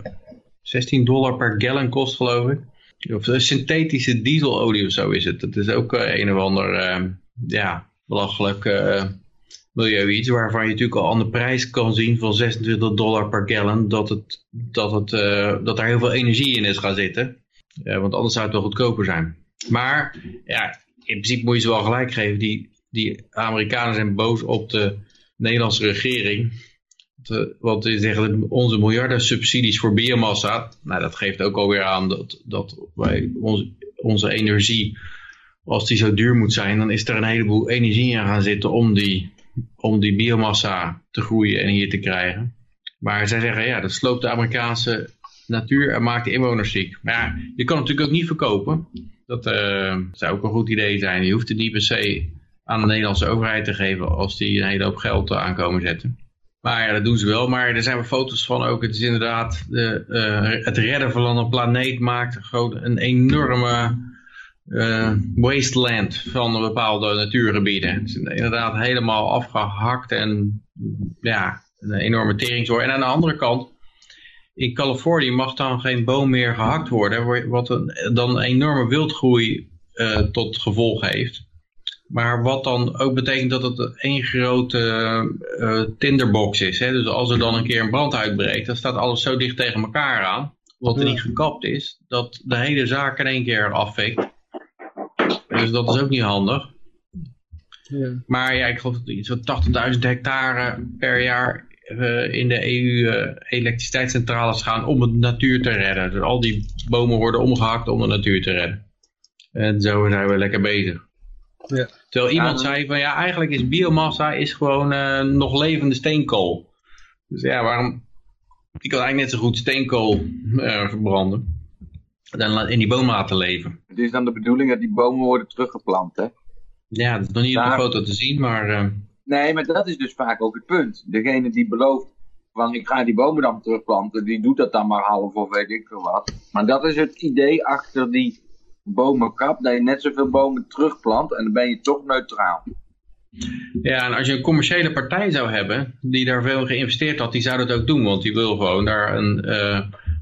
16 dollar per gallon kost geloof ik. Of synthetische dieselolie of zo is het. Dat is ook een of ander ja, belachelijk eh milieu iets. Waarvan je natuurlijk al aan de prijs kan zien van 26 dollar per gallon. Dat, het, dat, het, eh, dat er heel veel energie in is gaan zitten. Eh, want anders zou het wel goedkoper zijn. Maar ja, in principe moet je ze wel gelijk geven. Die, die Amerikanen zijn boos op de Nederlandse regering. Want die zeggen onze miljarden subsidies voor biomassa. Nou, dat geeft ook alweer aan dat, dat wij onze, onze energie, als die zo duur moet zijn, dan is er een heleboel energie in gaan zitten om die, om die biomassa te groeien en hier te krijgen. Maar zij zeggen, ja, dat sloopt de Amerikaanse natuur en maakt de inwoners ziek. Maar je kan het natuurlijk ook niet verkopen. Dat uh, zou ook een goed idee zijn. Je hoeft het niet per se aan de Nederlandse overheid te geven als die een hele hoop geld aankomen zetten. Maar ja, dat doen ze wel. Maar er zijn wel foto's van ook. Het is inderdaad, de, uh, het redden van een planeet maakt gewoon een enorme uh, wasteland van bepaalde natuurgebieden. Het is inderdaad helemaal afgehakt en ja, een enorme teringzooi. En aan de andere kant, in Californië mag dan geen boom meer gehakt worden, wat een, dan een enorme wildgroei uh, tot gevolg heeft. Maar wat dan ook betekent dat het één grote uh, tinderbox is. Hè? Dus als er dan een keer een brand uitbreekt, dan staat alles zo dicht tegen elkaar aan. Wat er niet gekapt is, dat de hele zaak in één keer afvikt. Dus dat is ook niet handig. Ja. Maar ja, ik geloof dat iets van 80.000 hectare per jaar uh, in de EU uh, elektriciteitscentrales gaan om de natuur te redden. Dus al die bomen worden omgehakt om de natuur te redden. En zo zijn we lekker bezig. Ja. Terwijl iemand zei van ja, eigenlijk is biomassa is gewoon uh, nog levende steenkool. Dus ja, waarom... Je kan eigenlijk net zo goed steenkool uh, verbranden. Dan in die boom laten leven. Het is dan de bedoeling dat die bomen worden teruggeplant, hè? Ja, dat is nog niet Daar... op de foto te zien, maar... Uh... Nee, maar dat is dus vaak ook het punt. Degene die belooft van ik ga die bomen dan terugplanten, die doet dat dan maar half of weet ik veel wat. Maar dat is het idee achter die bomen kapt, dat je net zoveel bomen terugplant en dan ben je toch neutraal. Ja, en als je een commerciële partij zou hebben, die daar veel geïnvesteerd had, die zou dat ook doen. Want die wil gewoon daar een, uh,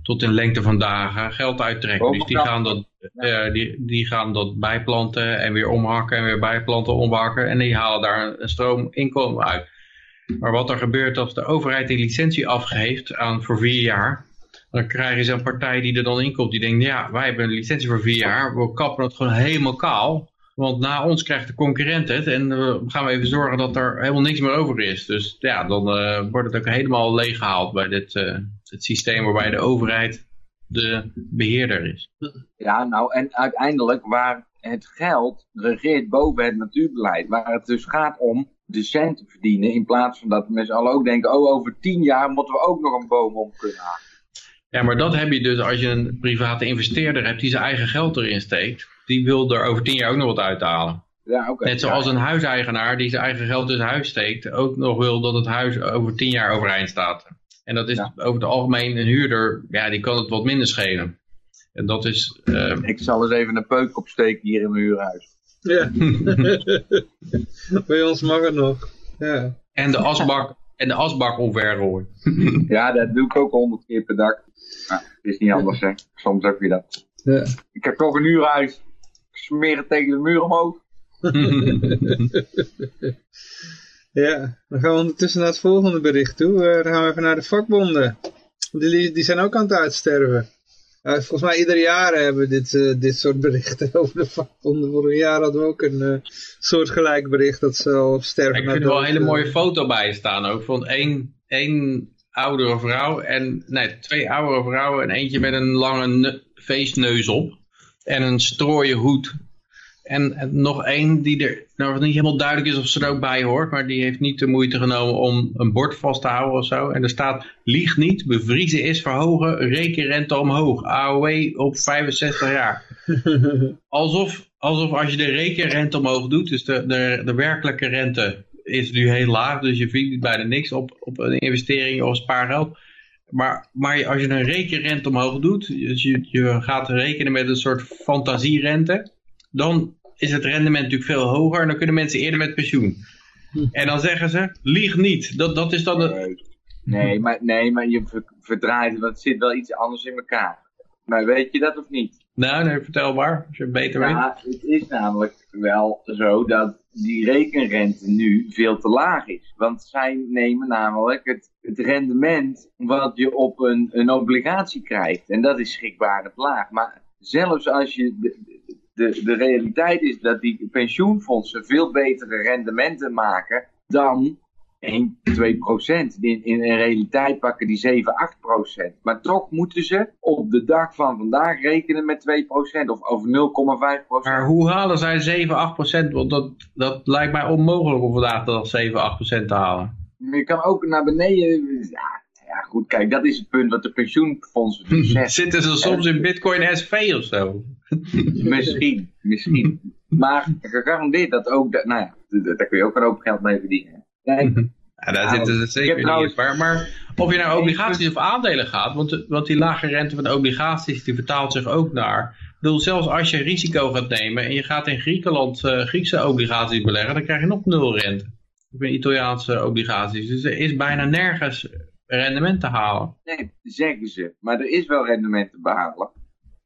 tot in lengte van dagen geld uittrekken. Dus die gaan, dat, uh, die, die gaan dat bijplanten en weer omhakken en weer bijplanten, omhakken. En die halen daar een, stroom inkomen uit. Maar wat er gebeurt als de overheid die licentie afgeeft aan, voor vier jaar, dan krijgen ze een partij die er dan in komt. Die denkt, ja, wij hebben een licentie voor vier jaar. We kappen het gewoon helemaal kaal. Want na ons krijgt de concurrent het. En we gaan we even zorgen dat er helemaal niks meer over is. Dus ja, dan uh, wordt het ook helemaal leeggehaald bij dit uh, het systeem waarbij de overheid de beheerder is. Ja, nou en uiteindelijk waar het geld regeert boven het natuurbeleid. Waar het dus gaat om de cent verdienen. In plaats van dat mensen al ook denken, oh over tien jaar moeten we ook nog een boom om kunnen halen. Ja, maar dat heb je dus als je een private investeerder hebt die zijn eigen geld erin steekt. Die wil er over tien jaar ook nog wat uithalen. Ja, okay. Net zoals een huiseigenaar die zijn eigen geld in zijn huis steekt, ook nog wil dat het huis over tien jaar overeind staat. En dat is over het algemeen een huurder, ja, die kan het wat minder schelen. En dat is... Uh... Ik zal eens even een peuk opsteken hier in mijn huurhuis. Ja. Bij ons mag het nog. Ja. En de asbak, en de asbak omvergooien. ja, dat doe ik ook honderd keer per dag. Nou, het is niet anders, hè. Soms heb je dat. Ja. Ik heb toch een huurhuis. Ik smeer het tegen de muur omhoog. ja, dan gaan we ondertussen naar het volgende bericht toe. Uh, dan gaan we even naar de vakbonden. Die, die zijn ook aan het uitsterven. Uh, volgens mij ieder jaar hebben we dit, uh, dit soort berichten over de vakbonden. Vorig jaar hadden we ook een uh, soortgelijk bericht dat ze al sterven. Ik vind er wel een hele mooie foto bij staan ook. Van één, één oudere vrouw en nee, twee oudere vrouwen en eentje met een lange feestneus op en een strooien hoed. En, en nog één die er nou niet helemaal duidelijk is of ze er ook bij hoort, maar die heeft niet de moeite genomen om een bord vast te houden of zo. En er staat, lieg niet, bevriezen is verhogen, rekenrente omhoog, AOW op 65 jaar. alsof, alsof als je de rekenrente omhoog doet, dus de, de, de werkelijke rente is nu heel laag, dus je verdient bijna niks op, op een investering of spaargeld. Maar, maar als je een rekenrente omhoog doet, dus je, je gaat rekenen met een soort fantasierente, dan is het rendement natuurlijk veel hoger en dan kunnen mensen eerder met pensioen. En dan zeggen ze, lieg niet. Dat, dat is dan het... Nee, maar, nee, maar je verdraait, want het zit wel iets anders in elkaar. Maar weet je dat of niet? Nou, nee, vertel maar, als je het beter weet. Ja, het is namelijk wel zo dat die rekenrente nu veel te laag is. Want zij nemen namelijk het, het rendement wat je op een, een obligatie krijgt. En dat is schrikbarend laag. Maar zelfs als je... De, de, de realiteit is dat die pensioenfondsen veel betere rendementen maken dan 1, 2 procent. In, in, realiteit pakken die 7, 8 procent. Maar toch moeten ze op de dag van vandaag rekenen met 2 procent of, of 0,5 procent. Maar hoe halen zij 7, 8 procent? Want dat, dat lijkt mij onmogelijk om vandaag dat 7, 8 procent te halen. Je kan ook naar beneden... Ja, ja, goed, kijk, dat is het punt wat de pensioenfondsen zeggen. Zitten ze soms in Bitcoin SV of zo? misschien, misschien. Maar gegarandeerd dat ook, dat, nou ja, daar kun je ook een hoop geld mee verdienen. Kijk, ja, daar zitten ze zeker trouwens... Maar, maar, of je naar obligaties of aandelen gaat, want, want die lage rente van de obligaties, die vertaalt zich ook naar. Ik bedoel, zelfs als je risico gaat nemen en je gaat in Griekenland uh, Griekse obligaties beleggen, dan krijg je nog nul rente. Of in Italiaanse obligaties. Dus er is bijna nergens rendement te halen. Nee, zeggen ze. Maar er is wel rendement te behalen.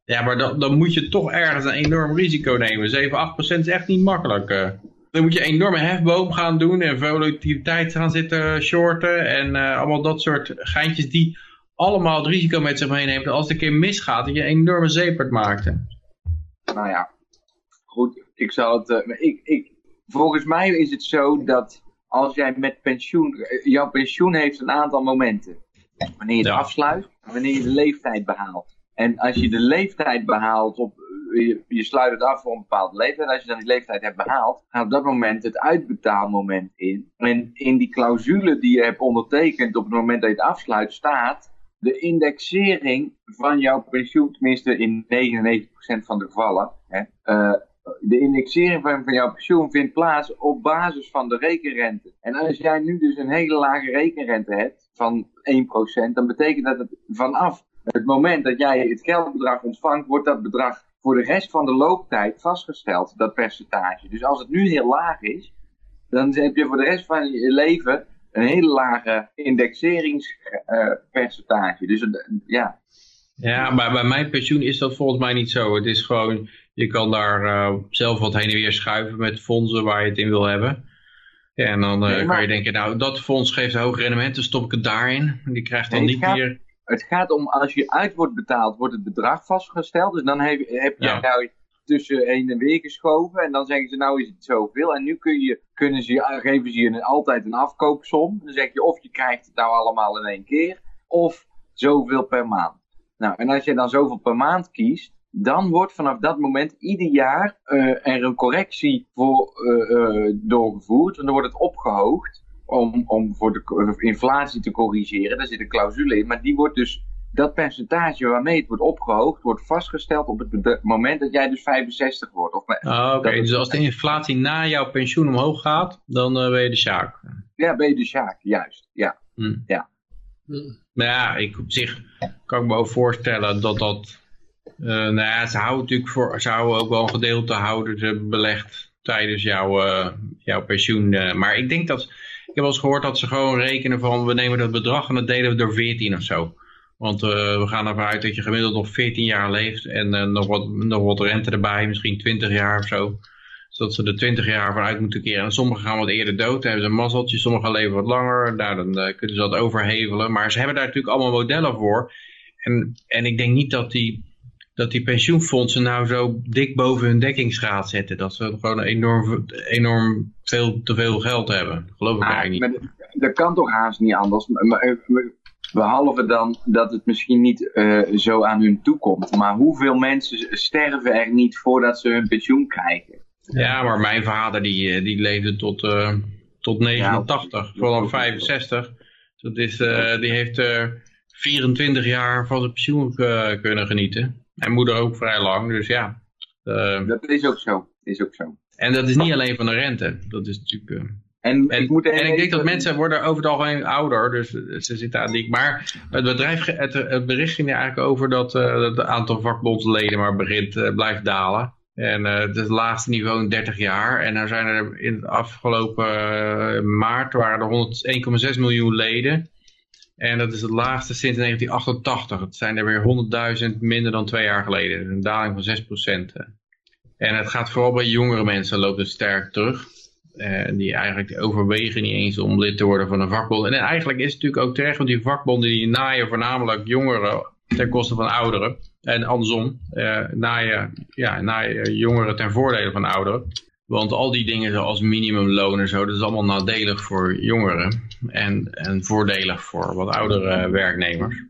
Ja, maar dan, dan moet je toch ergens een enorm risico nemen. 7, 8% is echt niet makkelijk. Uh. Dan moet je een enorme hefboom gaan doen en volatiliteit gaan zitten shorten. En uh, allemaal dat soort geintjes die allemaal het risico met zich meenemen. Als het een keer misgaat, dat je een enorme zeepert maakt. Nou ja, goed. Ik zal het... Uh, ik, ik, volgens mij is het zo dat als jij met pensioen, eh, jouw pensioen heeft een aantal momenten. Wanneer je het afsluit, wanneer je de leeftijd behaalt. En als je de leeftijd behaalt, op, eh, je, je, sluit het af voor een bepaalde leeftijd. Als je dan die leeftijd hebt behaald, gaat op dat moment het uitbetaalmoment in. En in die clausule die je hebt ondertekend op het moment dat je het afsluit, staat de indexering van jouw pensioen, tenminste in 99% van de gevallen, hè, uh, de indexering van, van jouw pensioen vindt plaats op basis van de rekenrente. En als jij nu dus een hele lage rekenrente hebt van 1%, dan betekent dat het vanaf het moment dat jij het geldbedrag ontvangt, wordt dat bedrag voor de rest van de looptijd vastgesteld, dat percentage. Dus als het nu heel laag is, dan heb je voor de rest van je leven een hele lage indexeringspercentage. dus ja. Ja, maar bij mijn pensioen is dat volgens mij niet zo. Het is gewoon, je kan daar uh, zelf wat heen en weer schuiven met fondsen waar je het in wil hebben. Ja, en dan uh, kan je denken, nou dat fonds geeft een hoog rendement, dan stop ik het daarin. Die krijgt dan niet meer... Het gaat om, als je uit wordt betaald, wordt het bedrag vastgesteld. Dus dan heb, heb je nou tussen heen en weer geschoven. En dan zeggen ze, nou is het zoveel. En nu kun je, kunnen ze, geven ze je altijd een afkoopsom. Dan zeg je, of je krijgt het nou allemaal in één keer, of zoveel per maand. Nou, en als je dan zoveel per maand kiest, dan wordt vanaf dat moment ieder jaar uh, er een correctie voor uh, uh, doorgevoerd. En dan wordt het opgehoogd om, om voor de inflatie te corrigeren. Daar zit een clausule in, maar die wordt dus, dat percentage waarmee het wordt opgehoogd, wordt vastgesteld op het moment dat jij dus 65 wordt. Of, ah, Oké, dus als de inflatie na jouw pensioen omhoog gaat, dan ben je de sjaak. Ja, ben je de sjaak, juist. Ja, hm. ja. Maar ja, ik op zich kan ik me ook voorstellen dat dat... Uh, nou ja, ze houden natuurlijk voor, ze houden ook wel een gedeelte houden ze belegd tijdens jouw, uh, jouw pensioen. Maar ik denk dat, heb wel eens gehoord dat ze gewoon rekenen van we nemen dat bedrag en dat delen we door 14 of zo. Want we gaan ervan uit dat je gemiddeld nog 14 jaar leeft en nog, wat, nog wat rente erbij, misschien 20 jaar of zo zodat ze er 20 jaar van uit moeten keren. En sommigen gaan wat eerder dood, hebben ze een mazzeltje. Sommigen leven wat langer, nou, dan uh, kunnen ze dat overhevelen. Maar ze hebben daar natuurlijk allemaal modellen voor. En, en ik denk niet dat die, dat die pensioenfondsen nou zo dik boven hun dekkingsgraad zetten. Dat ze gewoon enorm, enorm veel te veel geld hebben. Geloof ik ah, eigenlijk niet. Dat kan toch haast niet anders. Behalve dan dat het misschien niet uh, zo aan hun toekomt. Maar hoeveel mensen sterven er niet voordat ze hun pensioen krijgen? Ja, maar mijn vader die, eh, die leefde tot, uh, tot 89, ja, vanaf 65. Dat is, uh, die heeft uh, 24 jaar van zijn pensioen kunnen genieten. En moeder ook vrij lang, dus ja. dat is ook zo, is ook zo. En dat is niet alleen van de rente, dat is natuurlijk... En, en, ik, moet en ik denk dat mensen worden over het algemeen ouder, dus ze zitten aan die. Maar het bedrijf, het, het bericht ging er eigenlijk over dat, uh, het aantal vakbondsleden maar begint, blijft dalen. En uh, het is het laagste niveau in 30 jaar. En er zijn er in het afgelopen uh, maart waren er 1,6 miljoen leden. En dat is het laagste sinds 1988. Het zijn er weer 100.000 minder dan twee jaar geleden. Een daling van 6%. En het gaat vooral bij jongere mensen loopt het sterk terug. Uh, die eigenlijk overwegen niet eens om lid te worden van een vakbond. En eigenlijk is het natuurlijk ook terecht, want die vakbonden die naaien voornamelijk jongeren ten koste van ouderen. En andersom, uh, naaien, ja, naaien jongeren ten voordele van ouderen. Want al die dingen zoals minimumloon en zo, dat is allemaal nadelig voor jongeren. En, en voordelig voor wat oudere werknemers.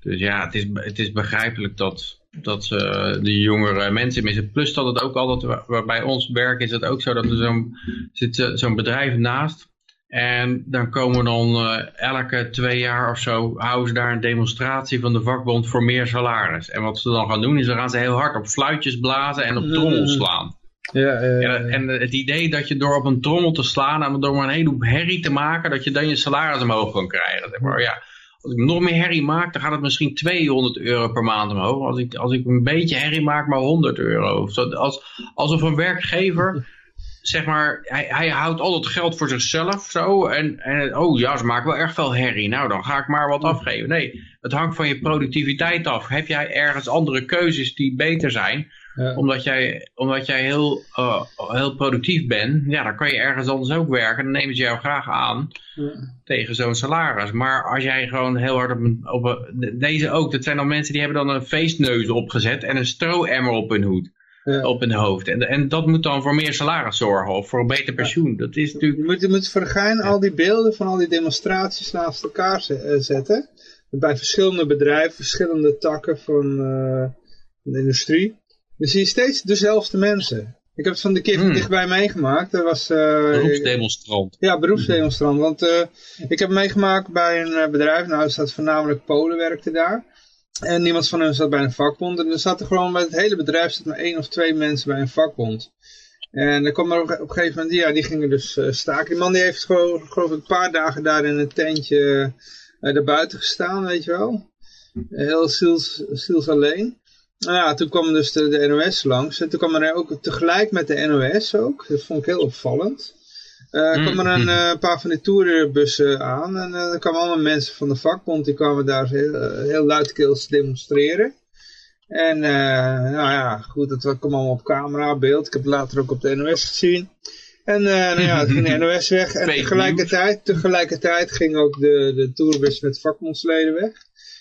Dus ja, het is, het is begrijpelijk dat, dat ze de jongere mensen missen. Plus dat het ook altijd, waar bij ons werk is het ook zo dat er zo'n zit zo'n bedrijf naast. En dan komen dan uh, elke twee jaar of zo, houden ze daar een demonstratie van de vakbond voor meer salaris. En wat ze dan gaan doen, is dan gaan ze heel hard op fluitjes blazen en op trommels slaan. Ja, ja. En, en het idee dat je door op een trommel te slaan en door maar een heleboel herrie te maken, dat je dan je salaris omhoog kan krijgen. Maar ja, als ik nog meer herrie maak, dan gaat het misschien 200 euro per maand omhoog. Als ik, als ik een beetje herrie maak, maar 100 euro. Als, alsof een werkgever zeg maar, hij, hij houdt al het geld voor zichzelf zo. En, en oh ja, ze maken wel erg veel herrie. Nou, dan ga ik maar wat afgeven. Nee, het hangt van je productiviteit af. Heb jij ergens andere keuzes die beter zijn? Omdat jij, omdat jij heel, uh, heel productief bent, ja, dan kan je ergens anders ook werken. Dan nemen ze jou graag aan ja. tegen zo'n salaris. Maar als jij gewoon heel hard op een, op een, Deze ook, dat zijn dan mensen die hebben dan een feestneus opgezet en een stroemmer op hun hoed op hun hoofd. En, en dat moet dan voor meer salaris zorgen of voor een beter pensioen. Dat is natuurlijk... Je moet, je moet voor gein al die beelden van al die demonstraties naast elkaar eh, zetten. Bij verschillende bedrijven, verschillende takken van, uh, de industrie. Dan zie je steeds dezelfde mensen. Ik heb het van de keer hmm. dichtbij meegemaakt. Er was, uh, beroepsdemonstrant. Ja, beroepsdemonstrant. Want uh, ik heb meegemaakt bij een bedrijf, nou er staat voornamelijk Polen werkte daar. En niemand van hen zat bij een vakbond. En er zaten gewoon bij het hele bedrijf zat maar één of twee mensen bij een vakbond. En er kwam er op, een gegeven moment, ja, die gingen dus uh, staken. Die man die heeft gewoon, geloof ik, een paar dagen daar in een tentje uh, daarbuiten gestaan, weet je wel. Heel ziels, ziels alleen. Nou ja, toen kwam dus de NOS langs. En toen kwam er ook tegelijk met de NOS ook. Dat vond ik heel opvallend. Uh, kwamen er een uh, paar van die tourbussen aan en uh, er kwamen allemaal mensen van de vakbond, die kwamen daar heel, heel luidkeels demonstreren. En nou ja, goed, dat kwam allemaal op camera, beeld. Ik heb het later ook op de NOS gezien. En nou ja, het ging de NOS weg. En tegelijkertijd, tegelijkertijd ging ook de, de tourbus met vakbondsleden weg.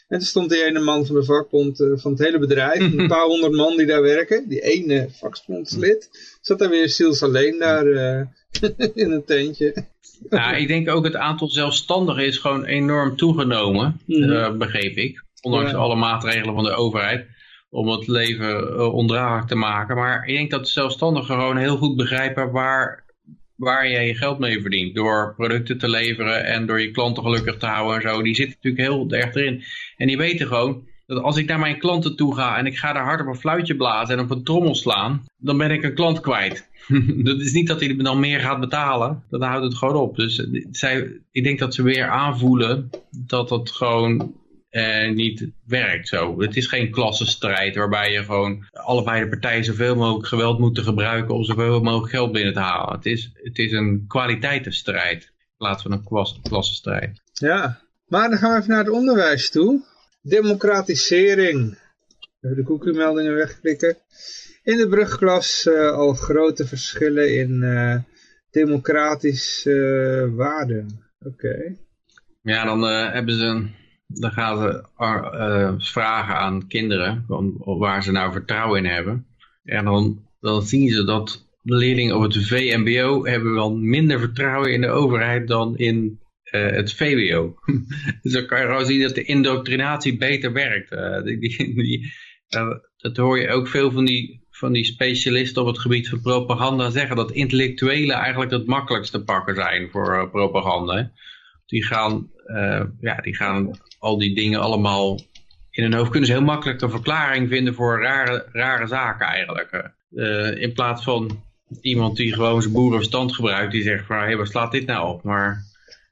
En toen stond die ene man van de vakbond van het hele bedrijf, een paar honderd man die daar werken, die ene vakbondslid, zat daar weer ziels alleen daar in een tentje. Nou, ik denk ook het aantal zelfstandigen is gewoon enorm toegenomen, mm begreep ik. Ondanks alle maatregelen van de overheid om het leven uh, ondraaglijk te maken. Maar ik denk dat de zelfstandigen gewoon heel goed begrijpen waar, waar jij je geld mee verdient. Door producten te leveren en door je klanten gelukkig te houden en zo. Die zitten natuurlijk heel erg erin. En die weten gewoon dat als ik naar mijn klanten toe ga en ik ga daar hard op een fluitje blazen en op een trommel slaan, dan ben ik een klant kwijt. dat is niet dat hij dan meer gaat betalen. Dan houdt het gewoon op. Dus eh, zij, ik denk dat ze weer aanvoelen dat dat gewoon eh, niet werkt zo. Het is geen klassenstrijd waarbij je gewoon allebei de partijen zoveel mogelijk geweld moeten gebruiken om zoveel mogelijk geld binnen te halen. Het is, het is een kwaliteitenstrijd in plaats van een klassenstrijd. Ja, maar dan gaan we even naar het onderwijs toe. Democratisering. Even de koekenmeldingen wegklikken in de brugklas uh, al grote verschillen in uh, democratische uh, waarden. Oké. Ja, dan hebben ze, dan gaan ze vragen aan kinderen waar ze nou vertrouwen in hebben. En dan, dan zien ze dat leerlingen op het VMBO hebben wel minder vertrouwen in de overheid dan in het VWO. dus dan kan je gewoon zien dat de indoctrinatie beter werkt. die, die, die, dat hoor je ook veel van die van die specialisten op het gebied van propaganda zeggen dat intellectuelen eigenlijk het makkelijkste pakken zijn voor propaganda. Die gaan, ja, die gaan al die dingen allemaal in hun hoofd kunnen ze heel makkelijk een verklaring vinden voor rare, rare zaken eigenlijk. In plaats van iemand die gewoon zijn boerenverstand gebruikt, die zegt van hé, hey, slaat dit nou op? Maar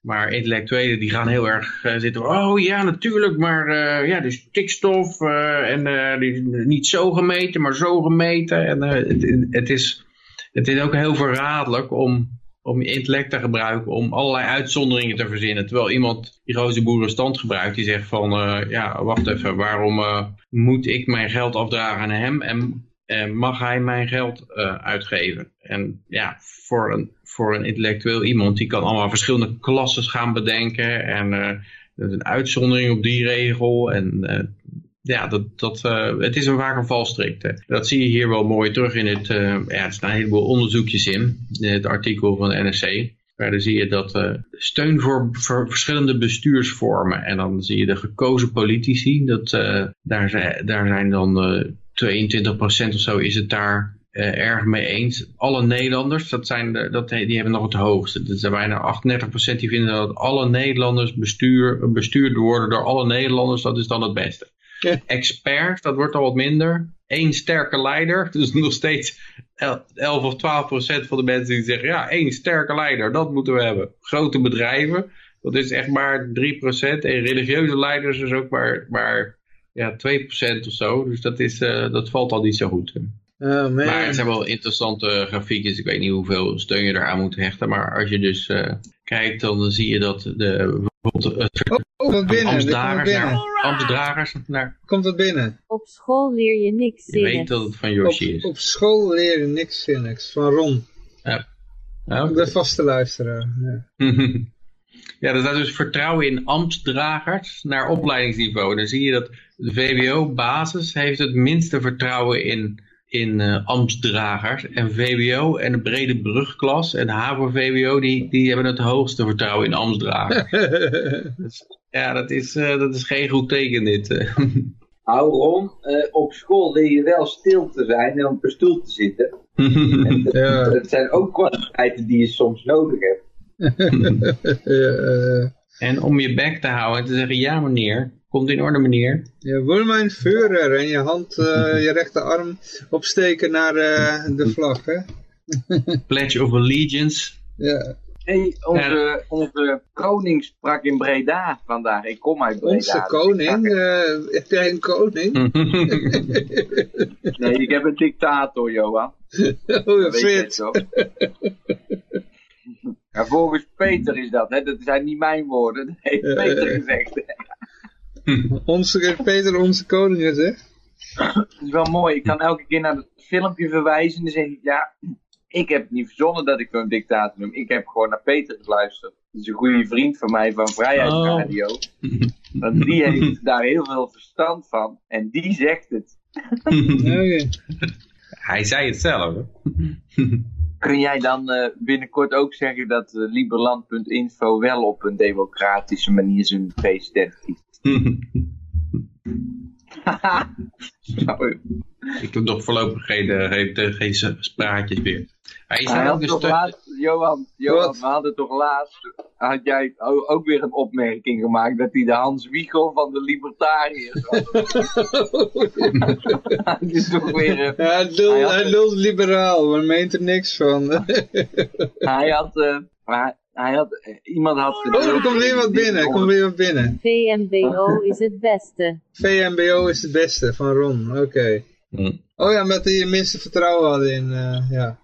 maar intellectuelen die gaan heel erg uh, zitten, oh ja natuurlijk, maar uh, ja, dus stikstof uh, en die, niet zo gemeten, maar zo gemeten. En het, het, is, het is ook heel verraderlijk om, om je intellect te gebruiken om allerlei uitzonderingen te verzinnen. Terwijl iemand die grote boerenstand gebruikt, die zegt van, ja wacht even, waarom moet ik mijn geld afdragen aan hem en mag hij mijn geld uitgeven? En ja, voor een voor een intellectueel iemand. Die kan allemaal verschillende klassen gaan bedenken. En uh, een uitzondering op die regel. En uh, ja, dat, dat, uh, het is een vaak een valstrik. Dat zie je hier wel mooi terug in het, uh, ja, er staan een heleboel onderzoekjes in, in het artikel van de NRC. Maar dan zie je dat uh, steun voor, verschillende bestuursvormen. En dan zie je de gekozen politici, dat, daar, zijn, daar zijn dan 22% of zo is het daar uh, erg mee eens. Alle Nederlanders, dat zijn de, dat, die hebben nog het hoogste. Dat zijn bijna 38% die vinden dat alle Nederlanders bestuur, bestuurd worden door alle Nederlanders. Dat is dan het beste. Ja. Expert, dat wordt al wat minder. Eén sterke leider, dus nog steeds 11 of 12 procent van de mensen die zeggen, ja, één sterke leider, dat moeten we hebben. Grote bedrijven, dat is echt maar 3 procent. En religieuze leiders is ook maar, maar ja, 2 procent of zo. Dus dat, is, uh, dat valt al niet zo goed. Oh, maar het zijn wel interessante grafiekjes. Ik weet niet hoeveel steun je eraan moet hechten. Maar als je dus uh, kijkt, dan zie je dat de, bijvoorbeeld, uh, oh, oh, binnen, ambtsdragers, naar, ambtsdragers naar... Komt het binnen? Op school leer je niks zinnigs. Je weet dat het van Yoshi op, is. Op school leer je niks zinnigs. Van Ron. Ja. ja okay. De vaste luisteraar. Ja. ja, er staat dus vertrouwen in ambtsdragers naar opleidingsniveau. Dan zie je dat de VWO-basis heeft het minste vertrouwen in in uh, ambtsdragers. En VWO en de brede brugklas en HAVO-VWO, die, die hebben het hoogste vertrouwen in ambtsdragers. dus, ja, dat is, uh, dat is geen goed teken dit. Nou Ron, uh, op school leer je wel stil te zijn en op een stoel te zitten. en dat, ja. dat zijn ook kwaliteiten die je soms nodig hebt. en om je bek te houden en te zeggen, ja meneer, Komt in orde, meneer. Je wil mijn Führer en je hand, uh, je rechterarm opsteken naar uh, de vlag, hè? Pledge of Allegiance. Ja. Hey, onze, ja. onze koning sprak in Breda vandaag. Ik kom uit Breda. Onze koning? Uh, heb jij een koning? nee, ik heb een dictator, Johan. Oh, fit. Ja, volgens Peter is dat, hè? dat zijn niet mijn woorden. Dat heeft Peter gezegd. onze, Peter, onze koning gezegd. Het is wel mooi. Ik kan elke keer naar het filmpje verwijzen. En dan zeg ik, ja, ik heb niet verzonnen dat ik een dictator noem. Ik heb gewoon naar Peter geluisterd. Dat is een goede vriend van mij van Vrijheidsradio. Oh. Want die heeft daar heel veel verstand van. En die zegt het. okay. Hij zei het zelf. Kun jij dan uh, binnenkort ook zeggen dat uh, Liberland.info wel op een democratische manier zijn president kiest? Ik heb nog voorlopig geen, uh, geen, geen spraatjes meer. Hij, hij had toch laatst, Johan, Johan we hadden toch laatst, had jij ook weer een opmerking gemaakt dat hij de Hans Wiegel van de libertariërs was. Het is toch weer... Ja, hij, lult, hij, hij lult liberaal, maar meent er niks van. hij had... Uh, hij had, iemand had Oh, er komt weer wat binnen, komt weer wat binnen. VMBO is het beste. VMBO is het beste, van Ron, oké. Okay. Mm. Oh ja, met die minste vertrouwen hadden in, uh, ja.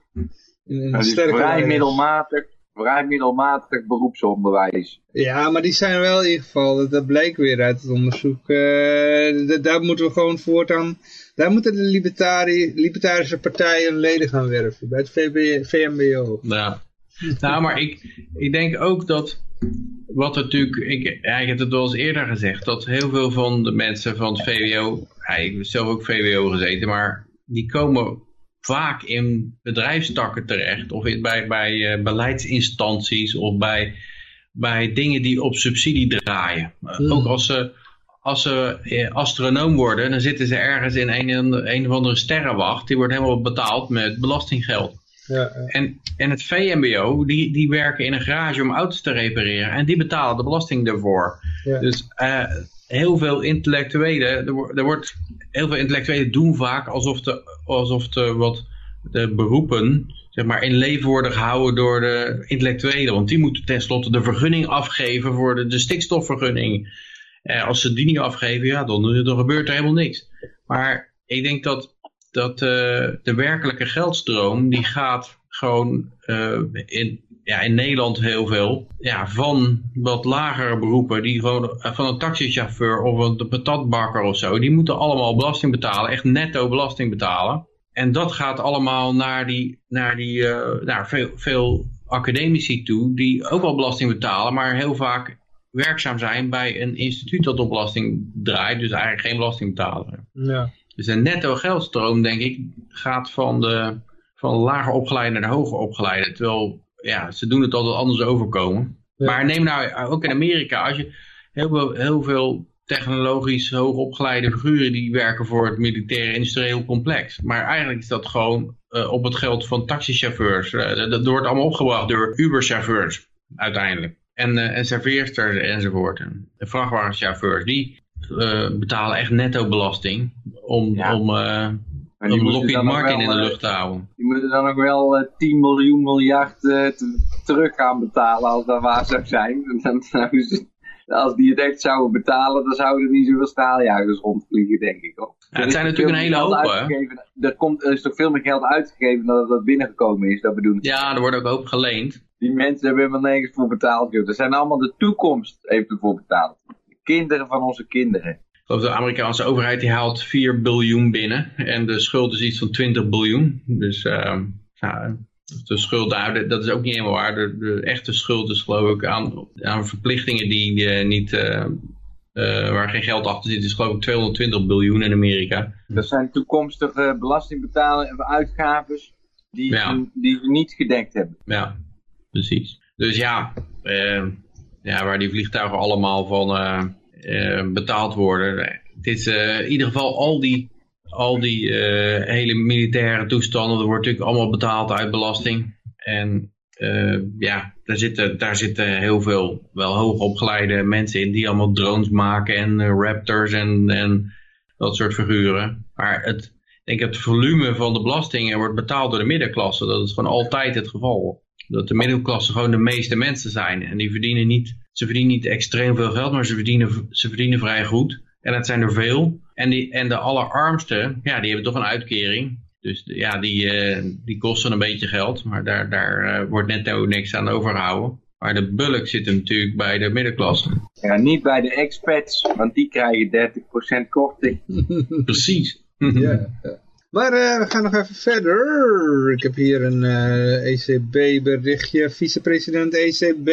In, in sterke vrij middelmatig, vrij middelmatig beroepsonderwijs. Ja, maar die zijn wel in ieder geval, dat, dat bleek weer uit het onderzoek. Uh, daar moeten we gewoon voortaan, daar moeten de libertari, libertarische partijen leden gaan werven, bij het VB, VMBO. Ja. Nou, maar ik, ik denk ook dat, wat natuurlijk, ik, heb het wel eens eerder gezegd, dat heel veel van de mensen van het VWO, ik heb zelf ook VWO gezeten, maar die komen vaak in bedrijfstakken terecht, of in, bij, bij uh, beleidsinstanties, of bij, bij dingen die op subsidie draaien. Mm. Ook als ze, als ze eh, astronoom worden, dan zitten ze ergens in een, een of andere sterrenwacht, die wordt helemaal betaald met belastinggeld. Ja, En, en het VMBO, die, die werken in een garage om auto's te repareren. En die betalen de belasting daarvoor. Ja. Dus uh, heel veel intellectuelen, er, er, wordt, heel veel intellectuelen doen vaak alsof de, alsof de, wat, de beroepen zeg maar, in leven worden gehouden door de intellectuelen. Want die moeten tenslotte de vergunning afgeven voor de, de stikstofvergunning. Uh, als ze die niet afgeven, ja, dan, dan gebeurt er helemaal niks. Maar ik denk dat dat uh, de werkelijke geldstroom die gaat gewoon uh, in, ja, in Nederland heel veel ja, van wat lagere beroepen, die gewoon van een taxichauffeur of een patatbakker of zo, die moeten allemaal belasting betalen, echt netto belasting betalen. En dat gaat allemaal naar, die, naar, die, naar veel, veel academici toe, die ook wel belasting betalen, maar heel vaak werkzaam zijn bij een instituut dat op belasting draait, dus eigenlijk geen belasting betalen. Ja. Dus een netto geldstroom, denk ik, gaat van de van lager opgeleide naar de hoger opgeleide. Terwijl, ja, ze doen het altijd anders overkomen. Ja. Maar neem nou ook in Amerika, als je heel veel, heel veel technologisch hoogopgeleide figuren die werken voor het militaire industrieel complex. Maar eigenlijk is dat gewoon eh, op het geld van taxichauffeurs. Eh, dat, dat wordt allemaal opgebracht door Uber-chauffeurs uiteindelijk. En, en serveersters enzovoort. En vrachtwagenchauffeurs, die eh, betalen echt netto belasting om, Ja. om, die om Lockheed Martin wel, in de eh, lucht te houden. Die moeten dan ook wel eh, 10 miljoen miljard te- terug gaan betalen als dat waar zou zijn. Dan, als die het echt zouden betalen, dan zouden er niet zoveel staaljagers rondvliegen, denk ik. Hoor. Ja, het Er zijn natuurlijk een hele hoop. Er, komt, er is toch veel meer geld uitgegeven dan dat binnengekomen is, dat bedoel ik. Ja, er wordt ook hoop geleend. Die mensen hebben helemaal nergens voor betaald. joh. Er zijn allemaal de toekomst heeft ervoor betaald. De kinderen van onze kinderen. Ik geloof de Amerikaanse overheid die haalt 4 biljoen binnen. En de schuld is iets van 20 biljoen. Dus ehm, ja, de schuld, nou, dat is ook niet helemaal waar. De, de echte schuld is geloof ik aan, aan verplichtingen die eh, niet, eh, eh, waar geen geld achter zit. is geloof ik 220 biljoen in Amerika. Dat zijn toekomstige belastingbetalingen en uitgaves die, Ja. die we niet gedekt hebben. Ja, precies. Dus ja, ja waar die vliegtuigen allemaal van betaald worden. Het is eh, in ieder geval al die, al die eh, hele militaire toestanden, dat wordt natuurlijk allemaal betaald uit belasting. En eh, ja, daar zitten, daar zitten heel veel wel hoogopgeleide mensen in die allemaal drones maken en eh, raptors en, en dat soort figuren. Maar het, ik denk het volume van de belastingen wordt betaald door de middenklasse. Dat is gewoon altijd het geval. Dat de middenklasse gewoon de meeste mensen zijn. En die verdienen niet, ze verdienen niet extreem veel geld, maar ze verdienen, ze verdienen vrij goed. En dat zijn er veel. En, die, en de allerarmsten, ja, die hebben toch een uitkering. Dus ja, die, eh, die kosten een beetje geld. Maar daar, daar eh, wordt netto niks aan overgehouden. Maar de bulk zit hem natuurlijk bij de middenklasse. Ja, niet bij de expats, want die krijgen 30% korting. Precies. Ja. Maar eh, we gaan nog even verder. Ik heb hier een eh, ECB-berichtje. Vicepresident ECB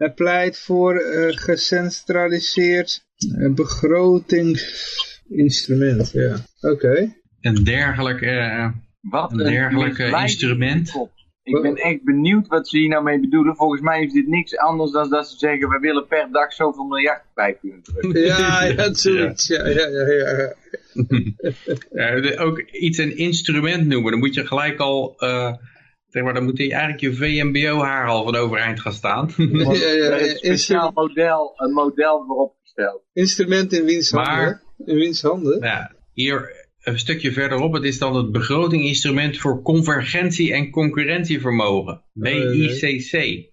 hij pleit voor eh, gecentraliseerd eh, begrotingsinstrument. Ja, oké. Een dergelijk, eh, Wat Een dergelijk, instrument. Ik ben echt benieuwd wat ze hier nou mee bedoelen. Volgens mij is dit niks anders dan dat ze zeggen... we willen per dag zoveel miljard bij kunnen drukken. Ja, ja, zoiets. Ja, ja, ja, ja. ja, de- ook iets een instrument noemen. Dan moet je gelijk al, eh, zeg maar, dan moet je eigenlijk je VMBO-haar al van overeind gaan staan. Ja, ja, er is ja, een speciaal model, een model voor opgesteld. Instrument in wiens Maar- handen? In wiens handen? ja, hier een stukje verderop, het is dan het begrotinginstrument voor convergentie en concurrentievermogen. BICC.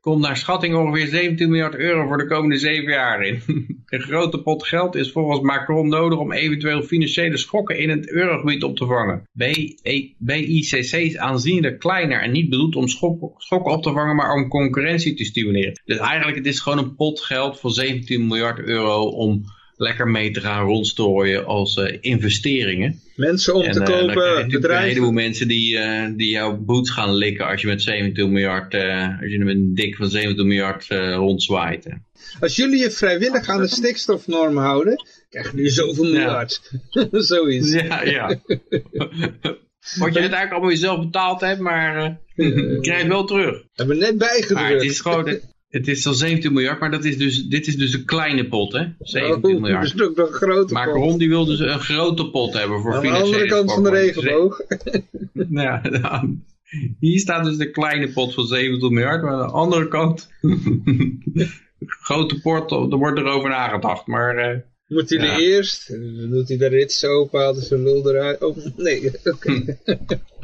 Komt naar schatting ongeveer 17 miljard euro voor de komende zeven jaar in. Een grote pot geld is volgens Macron nodig om eventueel financiële schokken in het eurogebied op te vangen. BICC is aanzienlijk kleiner en niet bedoeld om schok- schokken op te vangen, maar om concurrentie te stimuleren. Dus eigenlijk het is gewoon een pot geld van 17 miljard euro om lekker mee te gaan rondstrooien als eh, investeringen. Mensen om En, te eh, kopen, natuurlijk een heleboel bedrijven. mensen die, eh, die jouw boots gaan likken als je met 17 miljard, als je met een dik van 17 miljard rondzwaait. Als jullie je vrijwillig aan de stikstofnorm houden, krijgen jullie zoveel Ja. miljard. Zoiets. Ja, ja. Wat je uiteindelijk allemaal jezelf betaald hebt, maar eh, je krijgt het wel terug. Hebben we net Maar het bijgedrukt. is gewoon, het, het is al 17 miljard, maar dat is dus, dit is dus een kleine pot, hè? 17 Oh, miljard. Dat is ook een grote pot. Macron die wil dus een grote pot hebben voor Aan de financiële andere kant van de regenboog. Ja, ja. hier staat dus de kleine pot van 17 miljard, maar aan de andere kant, grote pot, er wordt erover nagedacht. Maar eh, Moet hij Ja. er eerst, dan doet hij de rits open, haalt hij zijn lul eruit. Oh, nee, oké.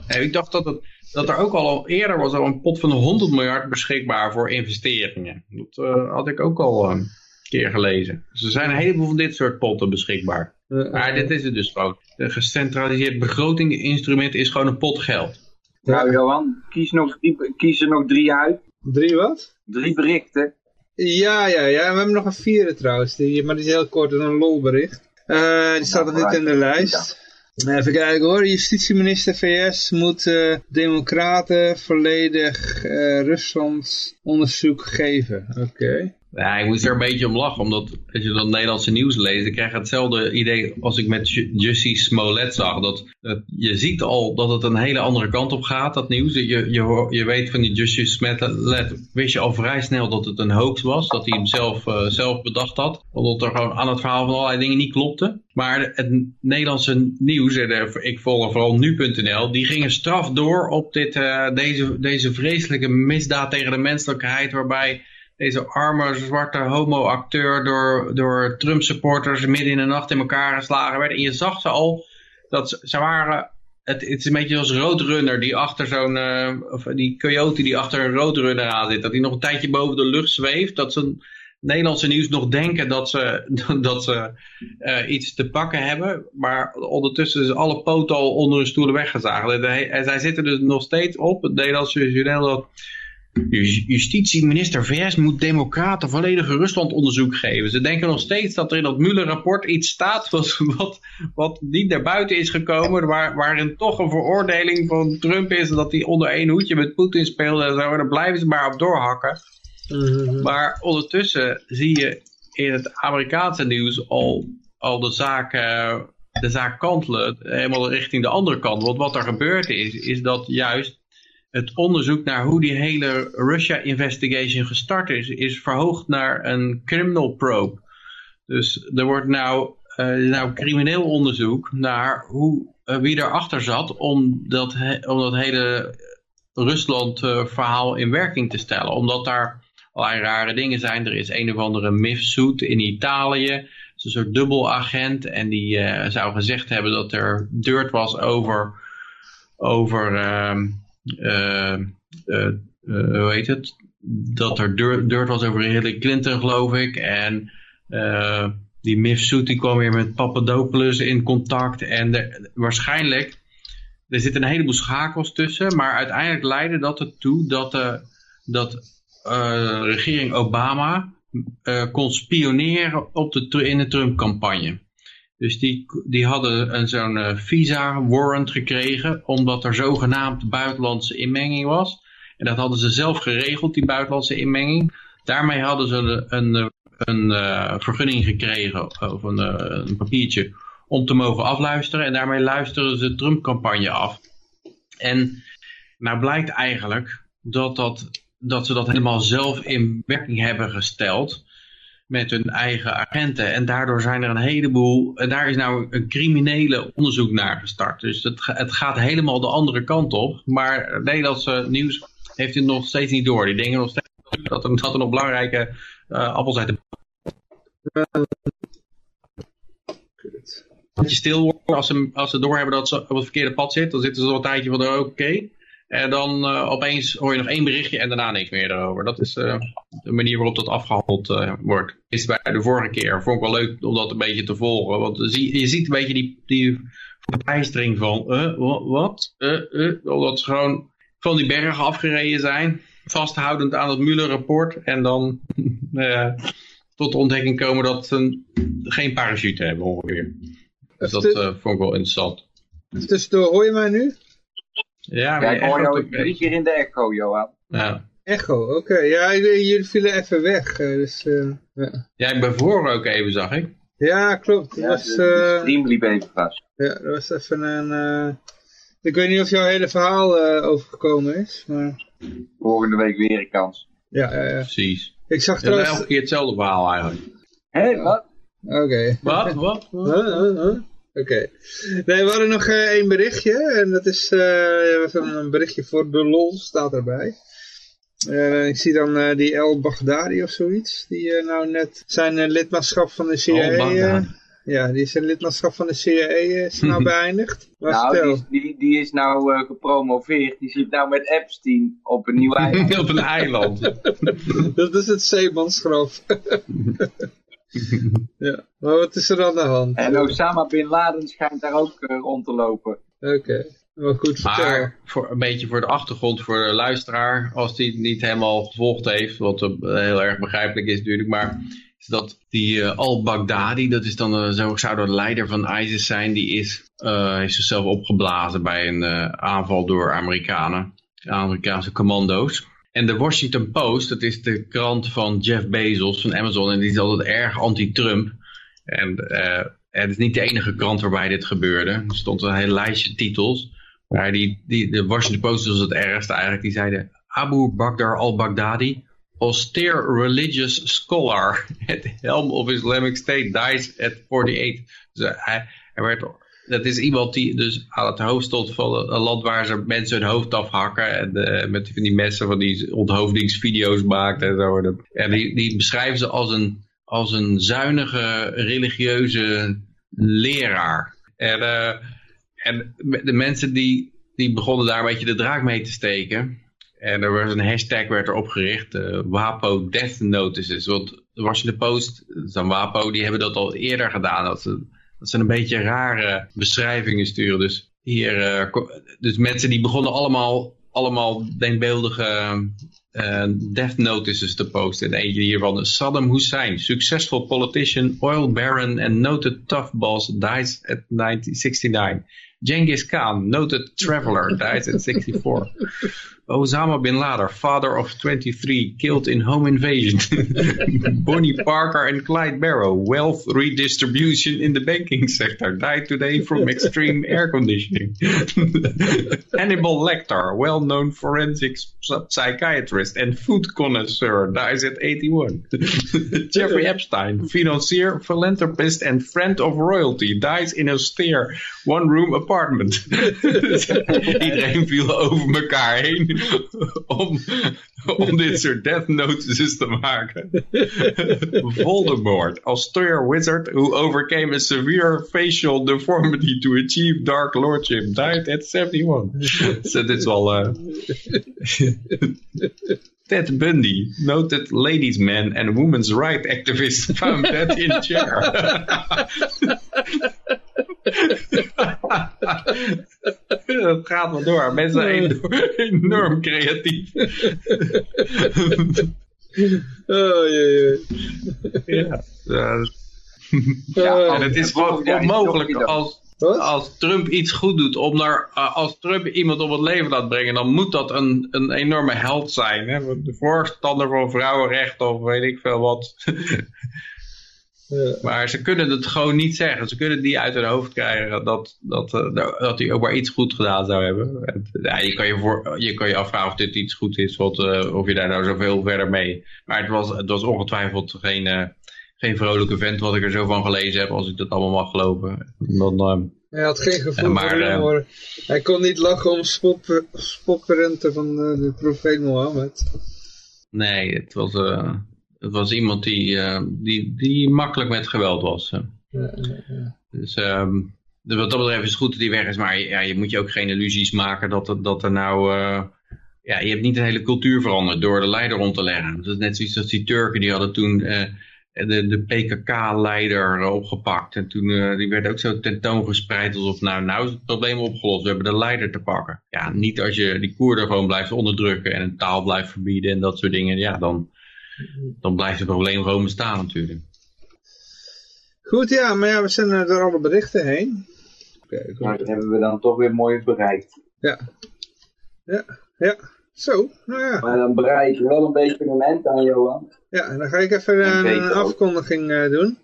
eh, ik dacht dat, het, dat er ook al eerder was al een pot van 100 miljard beschikbaar voor investeringen. Dat eh, had ik ook al eh, een keer gelezen. Dus er zijn een heleboel van dit soort potten beschikbaar. Eh, Maar dit is het dus gewoon. Een gecentraliseerd begrotinginstrument is gewoon een pot geld. Nou Johan, kies, nog drie, kies er nog drie uit. Drie wat? Drie berichten. Ja, ja, ja. We hebben nog een vierde trouwens, die, maar die is heel kort, een lolbericht. Eh die staat nog niet in de lijst. Even kijken hoor, justitieminister VS moet eh, democraten volledig eh Rusland onderzoek geven. Oké. Ja, ik moest er een beetje om lachen, omdat als je dan Nederlandse nieuws leest, dan krijg je hetzelfde idee als ik met Ju- Jussie Smollett zag. Dat, je ziet al dat het een hele andere kant op gaat, dat nieuws. Je, je, je weet van die Jussie Smollett, wist je al vrij snel dat het een hoax was, dat hij hem zelf, eh, bedacht had. Omdat er gewoon aan het verhaal van allerlei dingen niet klopte. Maar het Nederlandse nieuws, ik volg vooral nu.nl, die gingen straf door op dit, eh, deze, deze vreselijke misdaad tegen de menselijkheid, waarbij deze arme zwarte homo-acteur door, door Trump-supporters midden in de nacht in elkaar geslagen werd. En je zag ze al, dat ze, waren, het, het is een beetje als Roadrunner die achter zo'n, eh, of die coyote die achter een Roadrunner aan zit. Dat hij nog een tijdje boven de lucht zweeft, dat ze Nederlandse nieuws nog denken dat ze, dat ze eh, iets te pakken hebben. Maar ondertussen is alle poten al onder hun stoelen weggezaagd. En, zij zitten dus nog steeds op, het Nederlandse journaal, dat Justitieminister VS moet democraten volledige Ruslandonderzoek geven. Ze denken nog steeds dat er in dat Mueller-rapport iets staat wat, wat, wat niet naar buiten is gekomen. Waar, waarin toch een veroordeling van Trump is dat hij onder één hoedje met Poetin speelde en zo. En daar blijven ze maar op doorhakken. Maar ondertussen zie je in het Amerikaanse nieuws al, al de, zaak, eh, de zaak kantelen, helemaal richting de andere kant. Want wat er gebeurd is, is dat juist het onderzoek naar hoe die hele Russia investigation gestart is, is verhoogd naar een criminal probe. Dus er wordt nou, eh, nou crimineel onderzoek naar hoe, eh, wie erachter zat om dat, om dat hele Rusland-verhaal in werking te stellen. Omdat daar allerlei rare dingen zijn. Er is een of andere MIF-suit in Italië. Het is een soort dubbelagent. En die eh, zou gezegd hebben dat er dirt was over... over ehm, eh, eh, eh, hoe heet het? Dat er dirt, was over Hillary Clinton, geloof ik. En eh, die MIF-suit die kwam weer met Papadopoulos in contact. En de- waarschijnlijk... Er zitten een heleboel schakels tussen. Maar uiteindelijk leidde dat ertoe dat... de dat eh, regering Obama eh, kon spioneren op de, in de Trump-campagne. Dus die, die hadden zo'n eh, visa-warrant gekregen, omdat er zogenaamd buitenlandse inmenging was. En dat hadden ze zelf geregeld, die buitenlandse inmenging. Daarmee hadden ze een, een, eh, vergunning gekregen, of een, eh, een papiertje, om te mogen afluisteren. En daarmee luisteren ze Trump-campagne af. En nou blijkt eigenlijk dat, dat, dat ze dat helemaal zelf in werking hebben gesteld met hun eigen agenten. En daardoor zijn er een heleboel, en daar is nou een criminele onderzoek naar gestart. Dus het, het gaat helemaal de andere kant op. Maar het Nederlandse nieuws heeft het nog steeds niet door. Die denken nog steeds dat er, dat nog belangrijke eh appels uit de beetje stil worden. Als ze, als ze doorhebben dat ze op het verkeerde pad zit, dan zitten ze al een tijdje van oké. En dan eh, opeens hoor je nog één berichtje en daarna niks meer erover. Dat is eh, de manier waarop dat afgehandeld eh, wordt. Is bij de vorige keer. Vond ik wel leuk om dat een beetje te volgen. Want zie, je ziet een beetje die, die verbijstering van, eh, wa- wat? Eh, eh, omdat ze gewoon van die bergen afgereden zijn. Vasthoudend aan het Mueller-rapport. En dan eh, tot de ontdekking komen dat ze geen parachute hebben ongeveer. Dus dat eh, vond ik wel interessant. Tussendoor, hoor je mij nu? Ja, Ja, ik hoor jou ook- drie keer in de echo, Johan. ja. Echo, oké. Ja, jullie jullie vielen even weg. eh, dus, eh, ja. ja, ik ben voor ook even, zag ik. ja, klopt. Dat Ja, was, de, de eh, stream liep even vast. ja, dat was even een... eh, ik weet niet of jouw hele verhaal eh, overgekomen is, maar... Volgende week weer een kans. Ja, ja, ja. Precies. Ik zag Het is trouwens... elke keer hetzelfde verhaal eigenlijk. Hé, wat? Oké. Wat? Wat? Wat? Huh, huh, huh? Oké. Nee, we hadden nog eh, één berichtje. En dat is eh, een een berichtje voor de lol, staat erbij. Eh, ik zie dan eh, die El Baghdadi of zoiets. Die eh, nou net zijn lidmaatschap van de CIA... Baghdadi. ja, die zijn lidmaatschap van de CIA eh, is nou beëindigd. Nou, die, die, die is nou eh, gepromoveerd. Die zit nou met Epstein op een nieuw eiland. Op een eiland. Dat is het zeemansgraf. ja, maar wat is er aan de hand? En Osama Bin Laden schijnt daar ook eh, rond te lopen. Oké, wel goed vertel. Maar voor, een beetje voor de achtergrond, voor de luisteraar, als die het niet helemaal gevolgd heeft, wat eh, heel erg begrijpelijk is natuurlijk, maar is dat die eh, al-Baghdadi, dat is dan zo zou de leider van ISIS zijn, die is, eh, heeft zichzelf opgeblazen bij een eh, aanval door Amerikanen, Amerikaanse commando's. En de Washington Post, dat is de krant van Jeff Bezos van Amazon. En die is altijd erg anti-Trump. En eh, het is niet de enige krant waarbij dit gebeurde. Er stond een hele lijstje titels. Maar die, die, de Washington Post was het ergste eigenlijk. Die zeiden Abu Bakr al-Baghdadi, austere religious scholar the helm of Islamic State dies at 48. Dus hij, hij werd, dat is iemand die dus aan het hoofd stond van een land waar ze mensen hun hoofd afhakken. En uh, met van die messen van die onthoofdingsvideo's maakt en zo. En die, die beschrijven ze als een, als een zuinige religieuze leraar. En, uh, en de mensen die, die begonnen daar een beetje de draak mee te steken. En er was een hashtag werd er opgericht, uh, WAPO Death Notices. Want de Washington Post, zo'n WAPO, die hebben dat al eerder gedaan. Dat ze, dat ze een beetje rare beschrijvingen sturen. Dus hier, uh, dus mensen die begonnen allemaal, allemaal denkbeeldige uh, death notices te posten. En eentje hiervan, Saddam Hussein, successful politician, oil baron and noted tough boss, dies at 1969. Genghis Khan, noted traveler, dies at 64. Osama bin Laden, father of 23, killed in home invasion. Bonnie Parker and Clyde Barrow, wealth redistribution in the banking sector, died today from extreme air conditioning. Hannibal Lecter, well-known forensic psychiatrist and food connoisseur, dies at 81. Jeffrey Epstein, financier, philanthropist and friend of royalty, dies in austere one-room apartment. Iedereen viel over elkaar heen om, om dit soort death notices te maken. Voldemort, austere wizard who overcame a severe facial deformity to achieve dark lordship, died at 71. so dit is wel... Uh... Ted Bundy, noted ladies man and women's right activist, found dead in chair. Het gaat maar door. Mensen zijn enorm creatief. oh, jee, jee. Ja, ja, en het is gewoon onmogelijk als, als Trump iets goed doet, om naar, als Trump iemand op het leven laat brengen, dan moet dat een, een enorme held zijn. Hè? De voorstander van vrouwenrechten of weet ik veel wat. Ja. Maar ze kunnen het gewoon niet zeggen. Ze kunnen niet uit hun hoofd krijgen dat, dat, dat hij ook maar iets goed gedaan zou hebben. Ja, je, kan je, voor, je kan je afvragen of dit iets goed is, wat, uh, of je daar nou zoveel verder mee. Maar het was, het was ongetwijfeld geen, uh, geen vrolijke vent wat ik er zo van gelezen heb, als ik dat allemaal mag geloven. Dan, uh, hij had geen gevoel maar, voor humor. Hij kon niet lachen om spop, spopperenten van de profeet Mohammed. Nee, het was... Het was iemand die, uh, die, die makkelijk met geweld was. Ja, ja, ja. Dus wat dat betreft is het goed dat hij weg is. Maar ja, je moet je ook geen illusies maken dat, er, dat er nou... Uh, ja, je hebt niet de hele cultuur veranderd door de leider om te leggen. Dat is net zoiets als die Turken, die hadden toen uh, de, de PKK-leider opgepakt. En toen die werd ook zo tentoongespreid alsof nou, nou is het probleem opgelost. We hebben de leider te pakken. Ja, niet als je die Koerden gewoon blijft onderdrukken en een taal blijft verbieden en dat soort dingen. Ja, dan dan blijft het probleem gewoon bestaan natuurlijk. Goed, ja, maar ja, we zijn er door alle berichten heen. Okay, maar dat hebben we dan toch weer mooi bereikt. Ja, ja, ja. Zo, nou ja. Maar dan bereid je wel een beetje een moment aan, Johan. Ja, dan ga ik even een, een afkondiging uh, doen.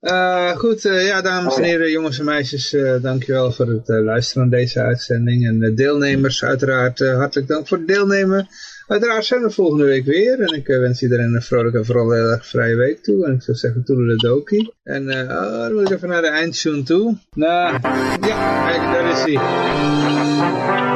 Uh, goed, uh, ja, dames en heren, jongens en meisjes, uh, dankjewel voor het luisteren naar deze uitzending. En de deelnemers, uiteraard hartelijk dank voor het deelnemen. Uiteraard zijn we volgende week weer. En ik wens iedereen een vrolijke en vooral heel erg vrije week toe. En ik zou zeggen, toedeledokie. En oh, dan moet ik even naar de eindtune toe. Nou, ja, kijk, daar is hij.